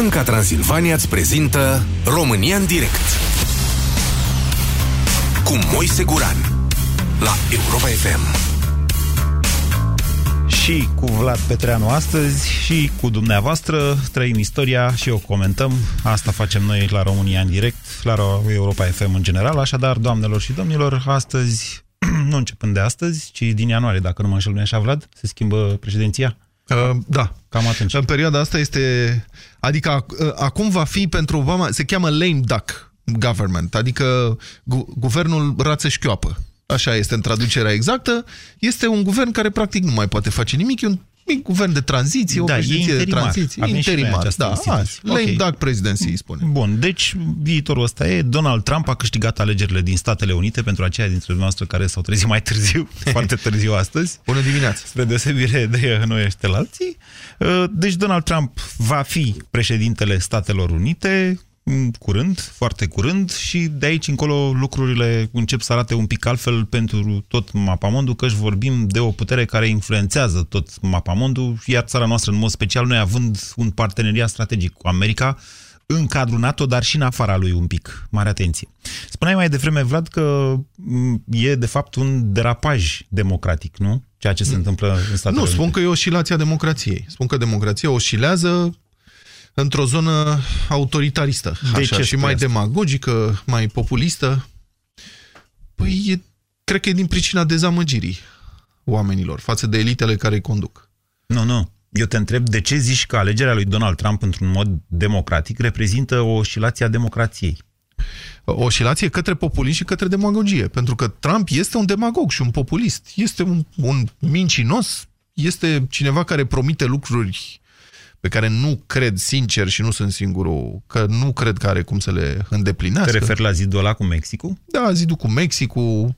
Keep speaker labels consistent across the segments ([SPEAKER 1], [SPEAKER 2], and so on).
[SPEAKER 1] Banca Transilvania îți prezintă România în direct cu Moise Guran la Europa FM.
[SPEAKER 2] Și cu Vlad Petreanu astăzi și cu dumneavoastră trăim istoria și o comentăm. Asta facem noi la România în direct, la Europa FM în general. Așadar, doamnelor și domnilor, astăzi, nu începând de astăzi, ci din ianuarie, dacă nu mă înșel, nu așa, Vlad? Se schimbă președinția?
[SPEAKER 3] Uh, da.
[SPEAKER 2] Cam atunci.
[SPEAKER 3] În perioada asta este... Adică uh, acum va fi pentru Obama... Se cheamă lame duck government, adică gu guvernul rață șchioapă. Așa este în traducerea exactă. Este un guvern care practic nu mai poate face nimic. E un mic guvern de tranziție,
[SPEAKER 2] Da,
[SPEAKER 3] o
[SPEAKER 2] e
[SPEAKER 3] președinție de
[SPEAKER 2] interimar.
[SPEAKER 3] tranziție.
[SPEAKER 2] Avem și noi
[SPEAKER 3] interimar,
[SPEAKER 2] această
[SPEAKER 3] da.
[SPEAKER 2] instituție.
[SPEAKER 3] Lame
[SPEAKER 2] Ok.
[SPEAKER 3] duck presidency, îi spune.
[SPEAKER 2] Bun, deci viitorul ăsta e. Donald Trump a câștigat alegerile din Statele Unite pentru aceia dintre noastre care s-au trezit mai târziu, foarte târziu astăzi.
[SPEAKER 3] Bună dimineața!
[SPEAKER 2] spre deosebire de noi ăștia la alții. Uh, Deci Donald Trump va fi președintele Statelor Unite în curând, foarte curând și de aici încolo lucrurile încep să arate un pic altfel pentru tot mapamondul, căci vorbim de o putere care influențează tot mapamondul, iar țara noastră în mod special, noi având un parteneriat strategic cu America, în cadrul NATO, dar și în afara lui un pic. Mare atenție. Spuneai mai devreme, Vlad, că m, e de fapt un derapaj democratic, nu? Ceea ce se întâmplă în Statele
[SPEAKER 3] Nu, spun
[SPEAKER 2] Unite.
[SPEAKER 3] că e oscilația democrației. Spun că democrația oscilează într-o zonă autoritaristă.
[SPEAKER 2] De
[SPEAKER 3] așa,
[SPEAKER 2] ce
[SPEAKER 3] și
[SPEAKER 2] spui
[SPEAKER 3] mai
[SPEAKER 2] asta?
[SPEAKER 3] demagogică, mai populistă. Păi, e, cred că e din pricina dezamăgirii oamenilor față de elitele care îi conduc.
[SPEAKER 2] Nu, nu. Eu te întreb de ce zici că alegerea lui Donald Trump într-un mod democratic reprezintă o oscilație a democrației?
[SPEAKER 3] O oscilație către populism și către demagogie. Pentru că Trump este un demagog și un populist. Este un, un mincinos, este cineva care promite lucruri pe care nu cred sincer și nu sunt singurul, că nu cred că are cum să le îndeplinească.
[SPEAKER 2] Te referi la zidul ăla cu Mexicul?
[SPEAKER 3] Da, zidul cu Mexicul,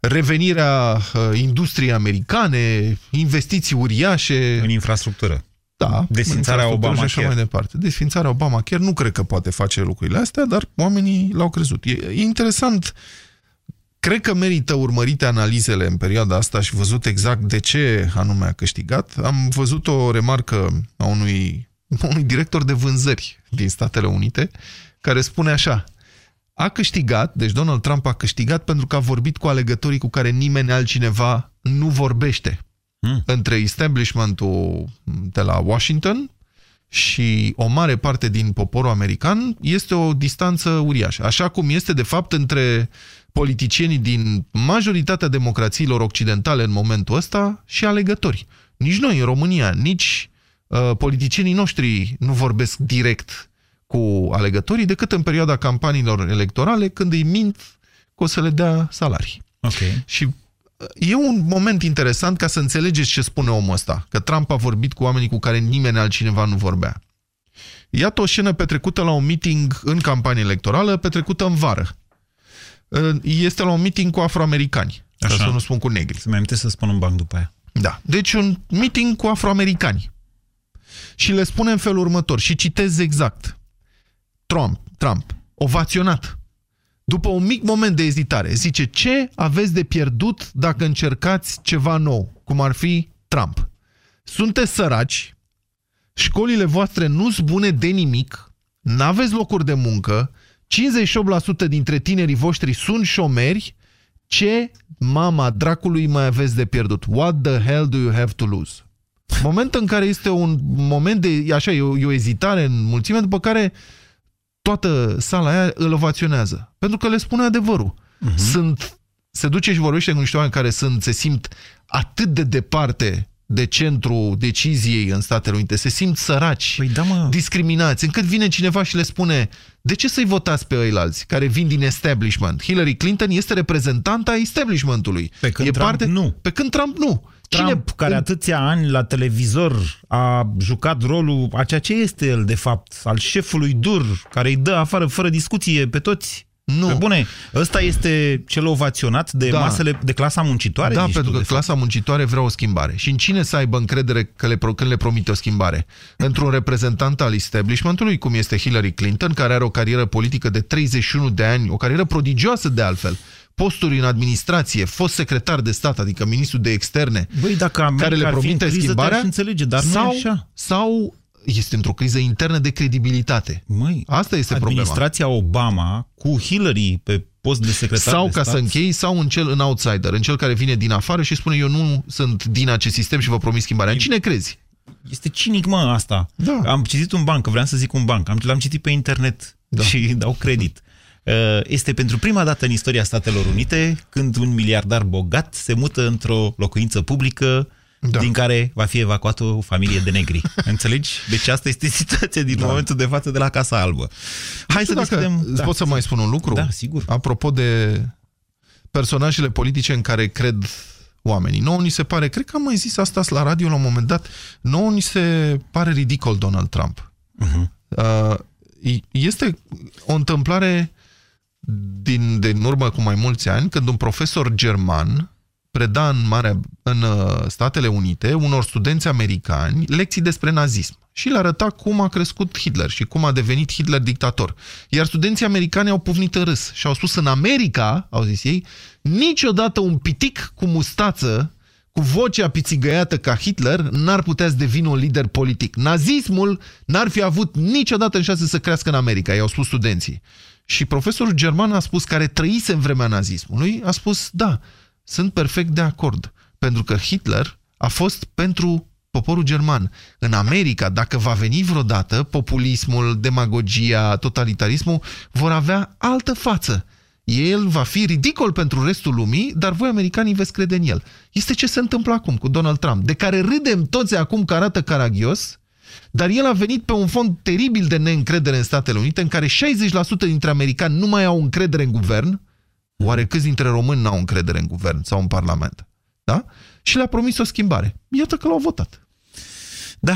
[SPEAKER 3] revenirea uh, industriei americane, investiții uriașe.
[SPEAKER 2] În infrastructură.
[SPEAKER 3] Da,
[SPEAKER 2] Desfințarea
[SPEAKER 3] în infrastructură
[SPEAKER 2] Obamacare.
[SPEAKER 3] și așa mai departe. Desfințarea Obama chiar nu cred că poate face lucrurile astea, dar oamenii l-au crezut. E, e interesant. Cred că merită urmărite analizele în perioada asta și văzut exact de ce anume a câștigat. Am văzut o remarcă a unui, unui director de vânzări din Statele Unite care spune așa a câștigat, deci Donald Trump a câștigat pentru că a vorbit cu alegătorii cu care nimeni altcineva nu vorbește.
[SPEAKER 2] Hmm.
[SPEAKER 3] Între establishmentul de la Washington și o mare parte din poporul american este o distanță uriașă. Așa cum este, de fapt, între politicienii din majoritatea democrațiilor occidentale în momentul ăsta și alegători. Nici noi, în România, nici uh, politicienii noștri nu vorbesc direct cu alegătorii decât în perioada campaniilor electorale, când îi mint că o să le dea salarii.
[SPEAKER 2] Ok.
[SPEAKER 3] Și uh, e un moment interesant ca să înțelegeți ce spune omul ăsta, că Trump a vorbit cu oamenii cu care nimeni altcineva nu vorbea. Iată o scenă petrecută la un meeting în campanie electorală, petrecută în vară. Uh, Este la un meeting cu afroamericani, ca
[SPEAKER 2] Așa.
[SPEAKER 3] să nu spun cu negri.
[SPEAKER 2] Să-mi amintesc să spun un banc după aia.
[SPEAKER 3] Da. Deci un meeting cu afroamericani. Și le spune în felul următor, și citez exact. Trump, Trump, ovaționat. După un mic moment de ezitare, zice, ce aveți de pierdut dacă încercați ceva nou, cum ar fi Trump? Sunteți săraci, școlile voastre nu sunt bune de nimic, n-aveți locuri de muncă, 58% dintre tinerii voștri sunt șomeri, ce mama dracului mai aveți de pierdut? What the hell do you have to lose? Moment în care este un moment de, așa, e o, e o ezitare în mulțime, după care toată sala aia îl ovaționează. Pentru că le spune adevărul. Uh-huh. Sunt, se duce și vorbește cu niște oameni care sunt, se simt atât de departe de centrul deciziei în Statele Unite, se simt săraci,
[SPEAKER 2] Păi da, mă.
[SPEAKER 3] discriminați, încât vine cineva și le spune de ce să-i votați pe ăilalți care vin din establishment? Hillary Clinton este reprezentanta establishmentului.
[SPEAKER 2] Pe când
[SPEAKER 3] e
[SPEAKER 2] Trump nu.
[SPEAKER 3] Pe când Trump nu.
[SPEAKER 2] Trump, care atâția ani la televizor a jucat rolul a ceea ce este el, de fapt, al șefului dur, care îi dă afară fără discuție pe toți.
[SPEAKER 3] Nu.
[SPEAKER 2] Pe bune, ăsta este cel ovaționat de
[SPEAKER 3] Da.
[SPEAKER 2] masele de clasa muncitoare?
[SPEAKER 3] Da,
[SPEAKER 2] zici
[SPEAKER 3] pentru
[SPEAKER 2] tu,
[SPEAKER 3] că
[SPEAKER 2] de fapt?
[SPEAKER 3] clasa muncitoare vrea o schimbare. Și în cine să aibă încredere că le, pro- când le promite o schimbare? Într-un reprezentant al establishmentului, cum este Hillary Clinton, care are o carieră politică de 31 de ani, o carieră prodigioasă de altfel, posturi în administrație, fost secretar de stat, adică ministru de externe,
[SPEAKER 2] Băi, dacă America
[SPEAKER 3] care le
[SPEAKER 2] ar fi în
[SPEAKER 3] promite
[SPEAKER 2] criză,
[SPEAKER 3] schimbarea,
[SPEAKER 2] te-aș înțelege, dar
[SPEAKER 3] sau,
[SPEAKER 2] nu e așa.
[SPEAKER 3] sau este într-o criză internă de credibilitate.
[SPEAKER 2] Măi,
[SPEAKER 3] Asta este
[SPEAKER 2] administrația
[SPEAKER 3] problema.
[SPEAKER 2] Obama cu Hillary pe post de secretar
[SPEAKER 3] Sau,
[SPEAKER 2] de
[SPEAKER 3] ca
[SPEAKER 2] stat,
[SPEAKER 3] să închei, sau în cel în outsider, în cel care vine din afară și spune eu nu sunt din acest sistem și vă promit schimbarea. În cine crezi?
[SPEAKER 2] Este cinic, mă, asta.
[SPEAKER 3] Da.
[SPEAKER 2] Am citit un banc, vreau să zic un banc, am, l-am citit pe internet
[SPEAKER 3] Da.
[SPEAKER 2] și dau credit. Uh, Este pentru prima dată în istoria Statelor Unite când un miliardar bogat se mută într-o locuință publică
[SPEAKER 3] Da.
[SPEAKER 2] din care va fi evacuată o familie de negri. Înțelegi? Deci asta este situația din
[SPEAKER 3] Da.
[SPEAKER 2] momentul de față de la Casa Albă. Hai să
[SPEAKER 3] Nu știu dacă
[SPEAKER 2] deschidem...
[SPEAKER 3] îți pot să mai spun un lucru?
[SPEAKER 2] Da, sigur.
[SPEAKER 3] Apropo de personajele politice în care cred oamenii. Nouă ni se pare, cred că am mai zis asta la radio la un moment dat, nouă ni se pare ridicol Donald Trump.
[SPEAKER 2] Mhm.
[SPEAKER 3] Uh, este o întâmplare din, din urmă cu mai mulți ani, când un profesor german preda în, Marea, în uh, Statele Unite unor studenți americani lecții despre nazism și le arăta cum a crescut Hitler și cum a devenit Hitler dictator. Iar studenții americani au pufnit în râs și au spus în America, au zis ei, niciodată un pitic cu mustață cu vocea pițigăiată ca Hitler n-ar putea să devină un lider politic. Nazismul n-ar fi avut niciodată în șanse să crească în America, i-au spus studenții. Și profesorul german a spus, care trăise în vremea nazismului, a spus, da, sunt perfect de acord, pentru că Hitler a fost pentru poporul german. În America, dacă va veni vreodată, populismul, demagogia, totalitarismul vor avea altă față. El va fi ridicol pentru restul lumii, dar voi, americanii, veți crede în el. Este ce se întâmplă acum cu Donald Trump, de care râdem toți acum că arată caragios, dar el a venit pe un fond teribil de neîncredere în Statele Unite, în care 60% dintre americani nu mai au încredere în guvern, Oare câți dintre români n-au încredere în guvern sau în parlament? Da? Și le-a promis o schimbare. Iată că l-au votat.
[SPEAKER 2] Da.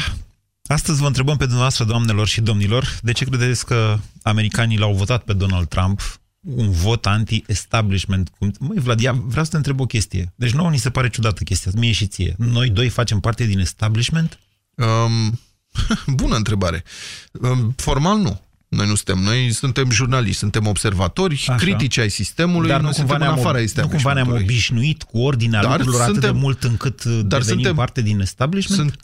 [SPEAKER 2] Astăzi vă întrebăm pe dumneavoastră, doamnelor și domnilor, de ce credeți că americanii l-au votat pe Donald Trump un vot anti-establishment. Măi, Vlad, ia, vreau să te întreb o chestie. Deci nouă ni se pare ciudată chestia, mie și ție. Noi doi facem parte din establishment?
[SPEAKER 3] Um, bună întrebare. Um, formal nu. Noi nu suntem. Noi suntem jurnaliști, suntem observatori,
[SPEAKER 2] Așa.
[SPEAKER 3] critici ai sistemului,
[SPEAKER 2] Dar
[SPEAKER 3] nu
[SPEAKER 2] nu cumva
[SPEAKER 3] suntem în
[SPEAKER 2] ne-am,
[SPEAKER 3] afara
[SPEAKER 2] nu cumva ne-am
[SPEAKER 3] establishmentului.
[SPEAKER 2] obișnuit cu ordinea
[SPEAKER 3] Dar
[SPEAKER 2] lucrurilor atât de
[SPEAKER 3] suntem-
[SPEAKER 2] mult încât dar devenim
[SPEAKER 3] suntem-
[SPEAKER 2] parte din establishment?
[SPEAKER 3] Sunt,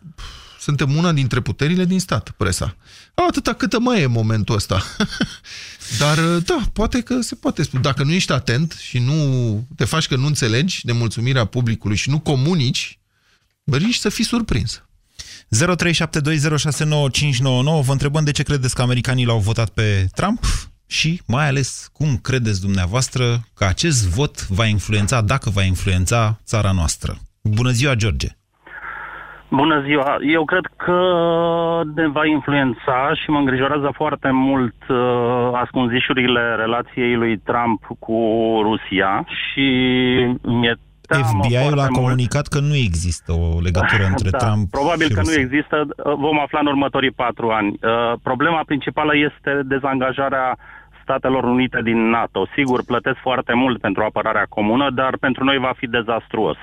[SPEAKER 3] suntem una dintre puterile din stat, presa. Atâta câtă mai e momentul ăsta. Dar, da, poate că se poate spune. Dacă nu ești atent și nu te faci că nu înțelegi nemulțumirea publicului și nu comunici, riști să fii surprins.
[SPEAKER 2] 0372069599 Vă întrebăm de ce credeți că americanii l-au votat pe Trump și mai ales cum credeți dumneavoastră că acest vot va influența, dacă va influența țara noastră. Bună ziua, George!
[SPEAKER 4] Bună ziua! Eu cred că ne va influența și mă îngrijorează foarte mult uh, ascunzișurile relației lui Trump cu Rusia și mi-e teamă
[SPEAKER 2] FBI-ul a
[SPEAKER 4] foarte mult-
[SPEAKER 2] comunicat că nu există o legătură între
[SPEAKER 4] da,
[SPEAKER 2] Trump
[SPEAKER 4] Probabil
[SPEAKER 2] și
[SPEAKER 4] că
[SPEAKER 2] Rusia.
[SPEAKER 4] nu există, uh, vom afla în următorii patru ani. Uh, Problema principală este dezangajarea Statelor Unite din NATO. Sigur, plătesc foarte mult pentru apărarea comună, dar pentru noi va fi dezastruos.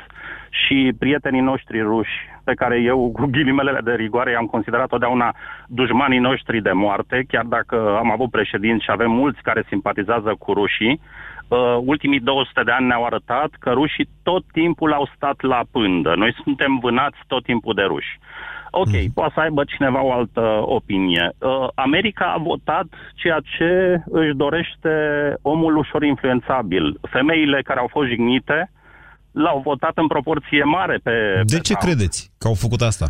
[SPEAKER 4] Și prietenii noștri ruși, pe care eu, cu ghilimelele de rigoare, i-am considerat totdeauna dușmanii noștri de moarte, chiar dacă am avut președinți și avem mulți care simpatizează cu rușii, uh, ultimii 200 de ani ne-au arătat că rușii tot timpul au stat la pândă. Noi suntem vânați tot timpul de ruși. Ok, mm. poate să aibă cineva o altă opinie. Uh, America a votat ceea ce își dorește omul ușor influențabil. Femeile care au fost jignite l-au votat în proporție mare pe...
[SPEAKER 2] De
[SPEAKER 4] pe
[SPEAKER 2] ce
[SPEAKER 4] Trump.
[SPEAKER 2] credeți că au făcut asta?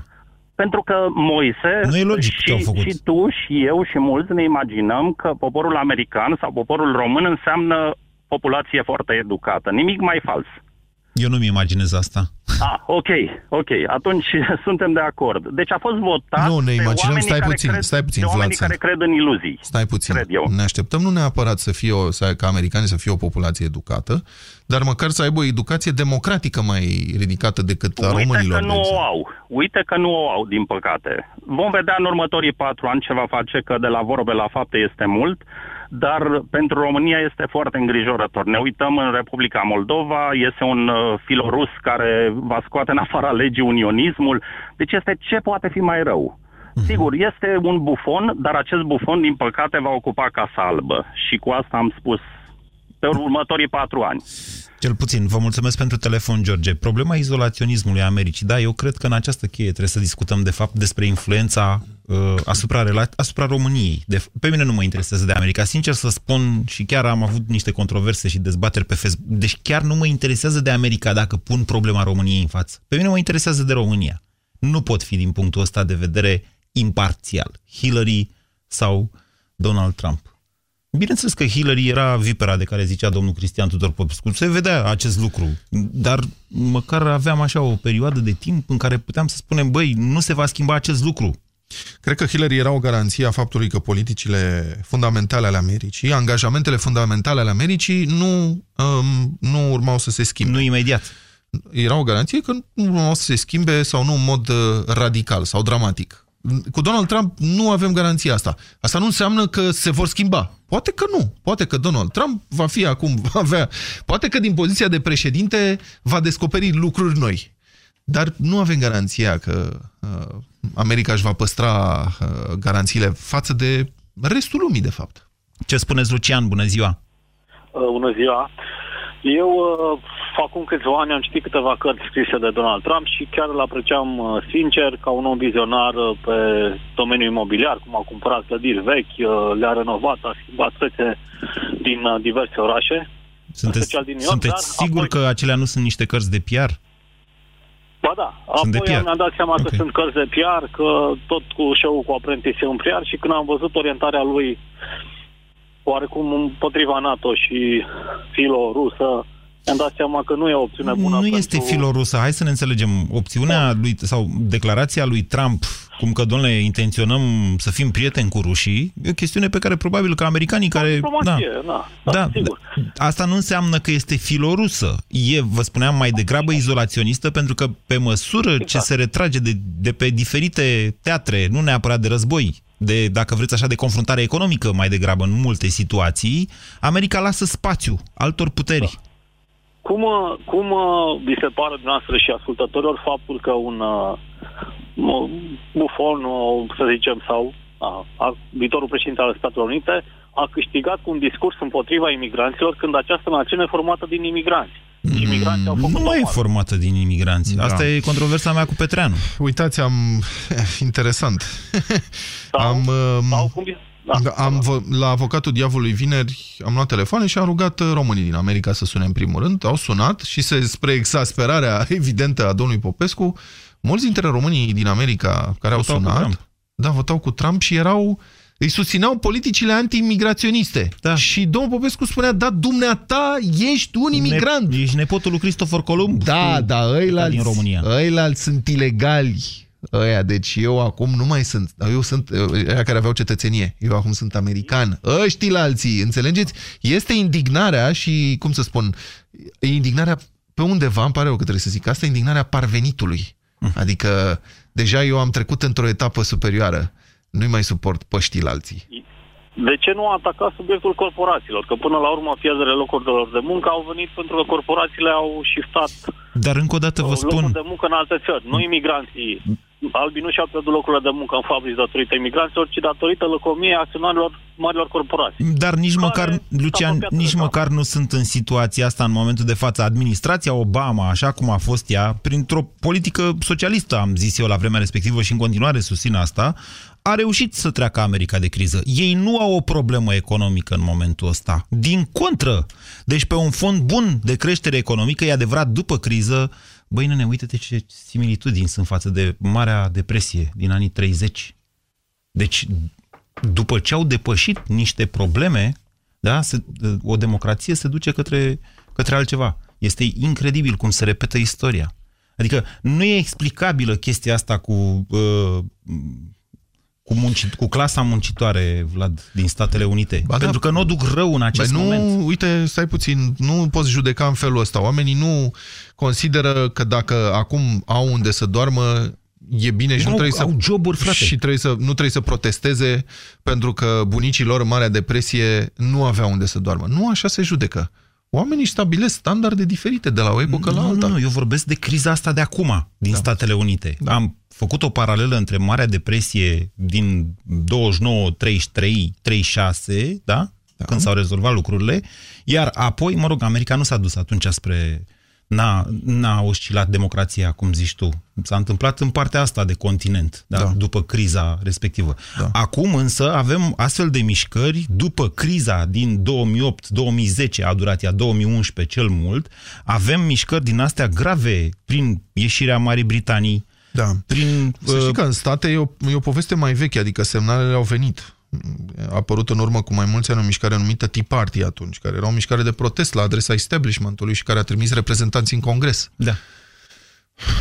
[SPEAKER 4] Pentru că Moise
[SPEAKER 2] Nu e logic
[SPEAKER 4] și,
[SPEAKER 2] ce au făcut.
[SPEAKER 4] și tu și eu și mulți ne imaginăm că poporul american sau poporul român înseamnă populație foarte educată. Nimic mai fals.
[SPEAKER 2] Eu nu-mi imaginez asta.
[SPEAKER 4] Ah, ok, ok. Atunci suntem de acord. Deci a fost votat
[SPEAKER 3] Nu, ne
[SPEAKER 4] de
[SPEAKER 3] imaginăm,
[SPEAKER 4] oamenii
[SPEAKER 3] stai
[SPEAKER 4] care
[SPEAKER 3] puțin,
[SPEAKER 4] cred,
[SPEAKER 3] stai puțin,
[SPEAKER 4] de
[SPEAKER 3] Vlad,
[SPEAKER 4] oamenii
[SPEAKER 3] stai.
[SPEAKER 4] care cred în iluzii.
[SPEAKER 3] Stai puțin.
[SPEAKER 4] Cred eu.
[SPEAKER 3] Ne așteptăm nu neapărat să fie o, să, ca americanii să fie o populație educată, dar măcar să aibă o educație democratică mai ridicată decât a
[SPEAKER 4] Uite
[SPEAKER 3] românilor.
[SPEAKER 4] că
[SPEAKER 3] de
[SPEAKER 4] nu o
[SPEAKER 3] exemplu.
[SPEAKER 4] au. Uite că nu o au, din păcate. Vom vedea în următorii patru ani ce va face, că de la vorbe la fapte este mult, dar pentru România este foarte îngrijorător. Ne uităm în Republica Moldova, este un uh, filorus care va scoate în afara legii unionismul. Deci este ce poate fi mai rău. Sigur, este un bufon, dar acest bufon, din păcate, va ocupa Casa Albă. Și cu asta am spus pe următorii patru ani.
[SPEAKER 2] Cel puțin. Vă mulțumesc pentru telefon, George. Problema izolaționismului Americii. Da, eu cred că în această cheie trebuie să discutăm, de fapt, despre influența uh, asupra, asupra României. De, pe mine nu mă interesează de America. Sincer să spun, și chiar am avut niște controverse și dezbateri pe Facebook, deci chiar nu mă interesează de America dacă pun problema României în față. Pe mine mă interesează de România. Nu pot fi, din punctul ăsta de vedere, imparțial. Hillary sau Donald Trump. Bineînțeles că Hillary era vipera de care zicea domnul Cristian Tudor Popescu. Se vedea acest lucru. Dar măcar aveam așa o perioadă de timp în care puteam să spunem, băi, nu se va schimba acest lucru.
[SPEAKER 3] Cred că Hillary era o garanție a faptului că politicile fundamentale ale Americii, angajamentele fundamentale ale Americii nu, um, nu urmau să se schimbe.
[SPEAKER 2] Nu imediat.
[SPEAKER 3] Era o garanție că nu urmau să se schimbe sau nu în mod uh, radical sau dramatic. Cu Donald Trump nu avem garanția asta. Asta nu înseamnă că se vor schimba. Poate că nu. Poate că Donald Trump va fi acum, va avea... Poate că din poziția de președinte va descoperi lucruri noi. Dar nu avem garanția că uh, America își va păstra uh, garanțiile față de restul lumii, de fapt.
[SPEAKER 2] Ce spuneți, Lucian? Bună ziua!
[SPEAKER 5] Uh, bună ziua! Eu uh, acum câțiva ani am citit câteva cărți scrise de Donald Trump și chiar îl apreciam uh, sincer ca un om vizionar uh, pe domeniul imobiliar, cum a cumpărat clădiri vechi, uh, le-a renovat, a schimbat fețe din diverse orașe.
[SPEAKER 2] Sunteți, din York, sunteți sigur apoi... că acelea nu sunt niște cărți de PR?
[SPEAKER 5] Ba da. Sunt apoi de mi-am dat seama okay. că sunt cărți de PR, că tot cu show cu Apprentice e un PR și când am văzut orientarea lui oarecum împotriva NATO și filo-rusă, am dat seama că nu e o opțiune bună.
[SPEAKER 2] Nu
[SPEAKER 5] pentru...
[SPEAKER 2] este filorusă. Hai să ne înțelegem. Opțiunea lui, sau declarația lui Trump, cum că, domnule, intenționăm să fim prieteni cu rușii, e o chestiune pe care probabil că americanii care...
[SPEAKER 5] Da, da, da, da, sigur.
[SPEAKER 2] Asta nu înseamnă că este filorusă. E, vă spuneam, mai degrabă izolaționistă, pentru că pe măsură exact. ce se retrage de, de pe diferite teatre, nu neapărat de război, de, dacă vreți așa, de confruntare economică mai degrabă în multe situații, America lasă spațiu altor puteri. Da
[SPEAKER 5] cum, cum vi se pare dumneavoastră și ascultătorilor faptul că un uh, bufon, să zicem, sau a, a, viitorul președinte al Statelor Unite a câștigat cu un discurs împotriva imigranților când această națiune e formată din imigranți.
[SPEAKER 2] Imigranții au făcut nu mai e formată din imigranți. Da. Asta e controversa mea cu Petreanu.
[SPEAKER 3] Uitați, am... Interesant.
[SPEAKER 5] Sau, am, sau cum,
[SPEAKER 3] da, da, am, la avocatul diavolului vineri am luat telefoane și am rugat uh, românii din America să sune în primul rând. Au sunat și se, spre exasperarea evidentă a domnului Popescu, mulți dintre românii din America care votau au sunat, da, votau cu Trump și erau îi susțineau politicile anti-imigraționiste. Da. Și domnul Popescu spunea, da, dumneata, ești un imigrant.
[SPEAKER 2] Ne, ești nepotul lui Cristofor Columb.
[SPEAKER 3] Da, da, ăilalți sunt ilegali ăia, deci eu acum nu mai sunt, eu sunt ăia care aveau cetățenie, eu acum sunt american, ăștii la alții, înțelegeți? Este indignarea și, cum să spun, indignarea pe undeva, îmi pare rău că trebuie să zic asta, indignarea parvenitului. Hm. Adică deja eu am trecut într-o etapă superioară, nu-i mai suport păștii la alții.
[SPEAKER 5] De ce nu a atacat subiectul corporațiilor? Că până la urmă pierderile locurilor de muncă au venit pentru că corporațiile au shiftat
[SPEAKER 2] Dar încă o dată vă spun...
[SPEAKER 5] de muncă în alte țări, nu imigranții albii nu și-au pierdut locurile de muncă în fabrici datorită imigranților, ci datorită lăcomiei acționarilor marilor corporații.
[SPEAKER 2] Dar nici măcar, Lucian, nici măcar nu sunt în situația asta în momentul de față. Administrația Obama, așa cum a fost ea, printr-o politică socialistă, am zis eu la vremea respectivă și în continuare susțin asta, a reușit să treacă America de criză. Ei nu au o problemă economică în momentul ăsta. Din contră. Deci pe un fond bun de creștere economică, e adevărat, după criză, Băi, nene, uite-te ce similitudini sunt față de Marea Depresie din anii 30. Deci, după ce au depășit niște probleme, da, se, o democrație se duce către, către altceva. Este incredibil cum se repetă istoria. Adică nu e explicabilă chestia asta cu uh, cu, munci, cu clasa muncitoare, Vlad, din Statele Unite. Ba da. Pentru da. că nu o duc rău în acest
[SPEAKER 3] Băi,
[SPEAKER 2] nu, moment.
[SPEAKER 3] Uite, stai puțin, nu poți judeca în felul ăsta. Oamenii nu consideră că dacă acum au unde să doarmă, e bine și nu, nu trebuie
[SPEAKER 2] au să joburi, frate.
[SPEAKER 3] și trebuie să, nu trebuie să protesteze pentru că bunicii lor în Marea Depresie nu aveau unde să doarmă. Nu așa se judecă. Oamenii stabilesc standarde diferite de la o epocă
[SPEAKER 2] nu,
[SPEAKER 3] la alta.
[SPEAKER 2] Nu, nu, eu vorbesc de criza asta de acum, din da. Statele Unite. Da. Am făcut o paralelă între Marea Depresie din 29, 33, 36, da? da. când s-au rezolvat lucrurile, iar apoi, mă rog, America nu s-a dus atunci spre n-a, n-a oscilat democrația, cum zici tu. S-a întâmplat în partea asta de continent, da? Da. după criza respectivă. Da. Acum însă avem astfel de mișcări, după criza din 2008-2010, a durat ea 2011 cel mult, avem mișcări din astea grave prin ieșirea Marii Britanii,
[SPEAKER 3] da.
[SPEAKER 2] prin...
[SPEAKER 3] Să știi uh, că în state e o, e o poveste mai veche, adică semnalele au venit a apărut în urmă cu mai mulți ani o mișcare numită Tea Party atunci, care era o mișcare de protest la adresa establishmentului și care a trimis reprezentanți în Congres.
[SPEAKER 2] Da.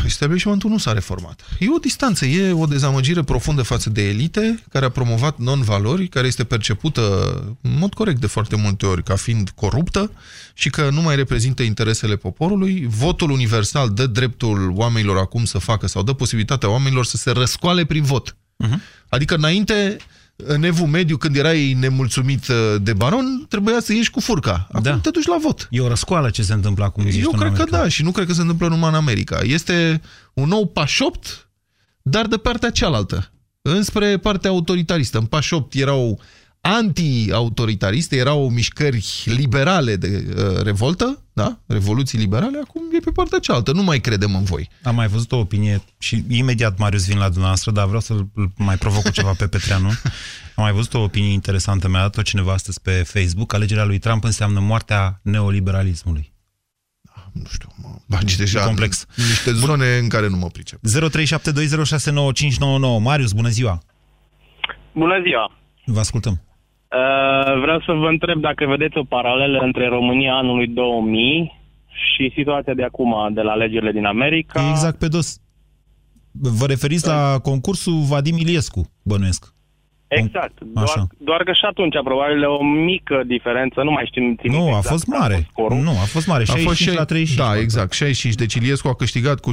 [SPEAKER 3] Establishmentul nu s-a reformat. E o distanță, e o dezamăgire profundă față de elite care a promovat non-valori, care este percepută în mod corect de foarte multe ori ca fiind coruptă și că nu mai reprezintă interesele poporului. Votul universal dă dreptul oamenilor acum să facă sau dă posibilitatea oamenilor să se răscoale prin vot. Uh -huh. Adică înainte în evul mediu, când erai nemulțumit uh, de baron, trebuia să ieși cu furca. Acum da. te duci la vot.
[SPEAKER 2] E o răscoală ce se întâmplă acum.
[SPEAKER 3] Eu cred că da și nu cred că se întâmplă numai în America. Este un nou pașopt, dar de partea cealaltă. Înspre partea autoritaristă. În pașopt erau anti-autoritariste, erau mișcări liberale de uh, revoltă, da? revoluții liberale, acum e pe partea cealaltă. Nu mai credem în voi.
[SPEAKER 2] Am mai văzut o opinie și imediat, Marius, vin la dumneavoastră, dar vreau să-l mai provoc cu ceva pe Petreanu. Am mai văzut o opinie interesantă, mi-a dat-o cineva astăzi pe Facebook. Alegerea lui Trump înseamnă moartea neoliberalismului.
[SPEAKER 3] Nu știu, mă bagi deja complex. niște zone Bun. în care nu mă pricep.
[SPEAKER 2] 0372069599. Marius, bună ziua!
[SPEAKER 6] Bună ziua!
[SPEAKER 2] Vă ascultăm.
[SPEAKER 6] Uh, vreau să vă întreb dacă vedeți o paralelă între România anului 2000 și situația de acum, de la alegerile din America.
[SPEAKER 2] exact pe dos. Vă referiți da. la concursul Vadim Iliescu, bănuiesc.
[SPEAKER 6] Exact. Doar, doar că și atunci probabil o mică diferență, nu mai știm
[SPEAKER 2] Nu, exact a fost mare. A fost nu, a fost mare. 65 a fost la 35.
[SPEAKER 3] Da, exact. 65. Deci Iliescu a câștigat cu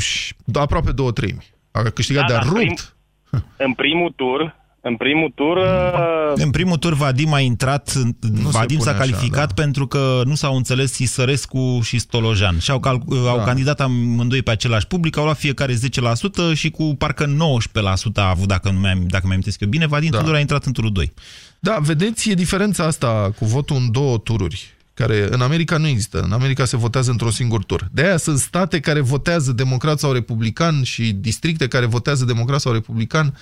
[SPEAKER 3] aproape două treimi. A câștigat da, de-a da, rupt.
[SPEAKER 6] Prim, în primul tur, în primul tur...
[SPEAKER 2] În primul tur Vadim a intrat, nu Vadim s-a calificat așa, da. pentru că nu s-au înțeles Isărescu și Stolojan. Și au, da. au candidat amândoi pe același public, au luat fiecare 10% și cu parcă 19% a avut, dacă, nu mi dacă mi-am eu bine, Vadim da. Tudor a intrat în turul 2.
[SPEAKER 3] Da, vedeți, e diferența asta cu votul în două tururi care în America nu există. În America se votează într-un singur tur. De aia sunt state care votează democrat sau republican și districte care votează democrat sau republican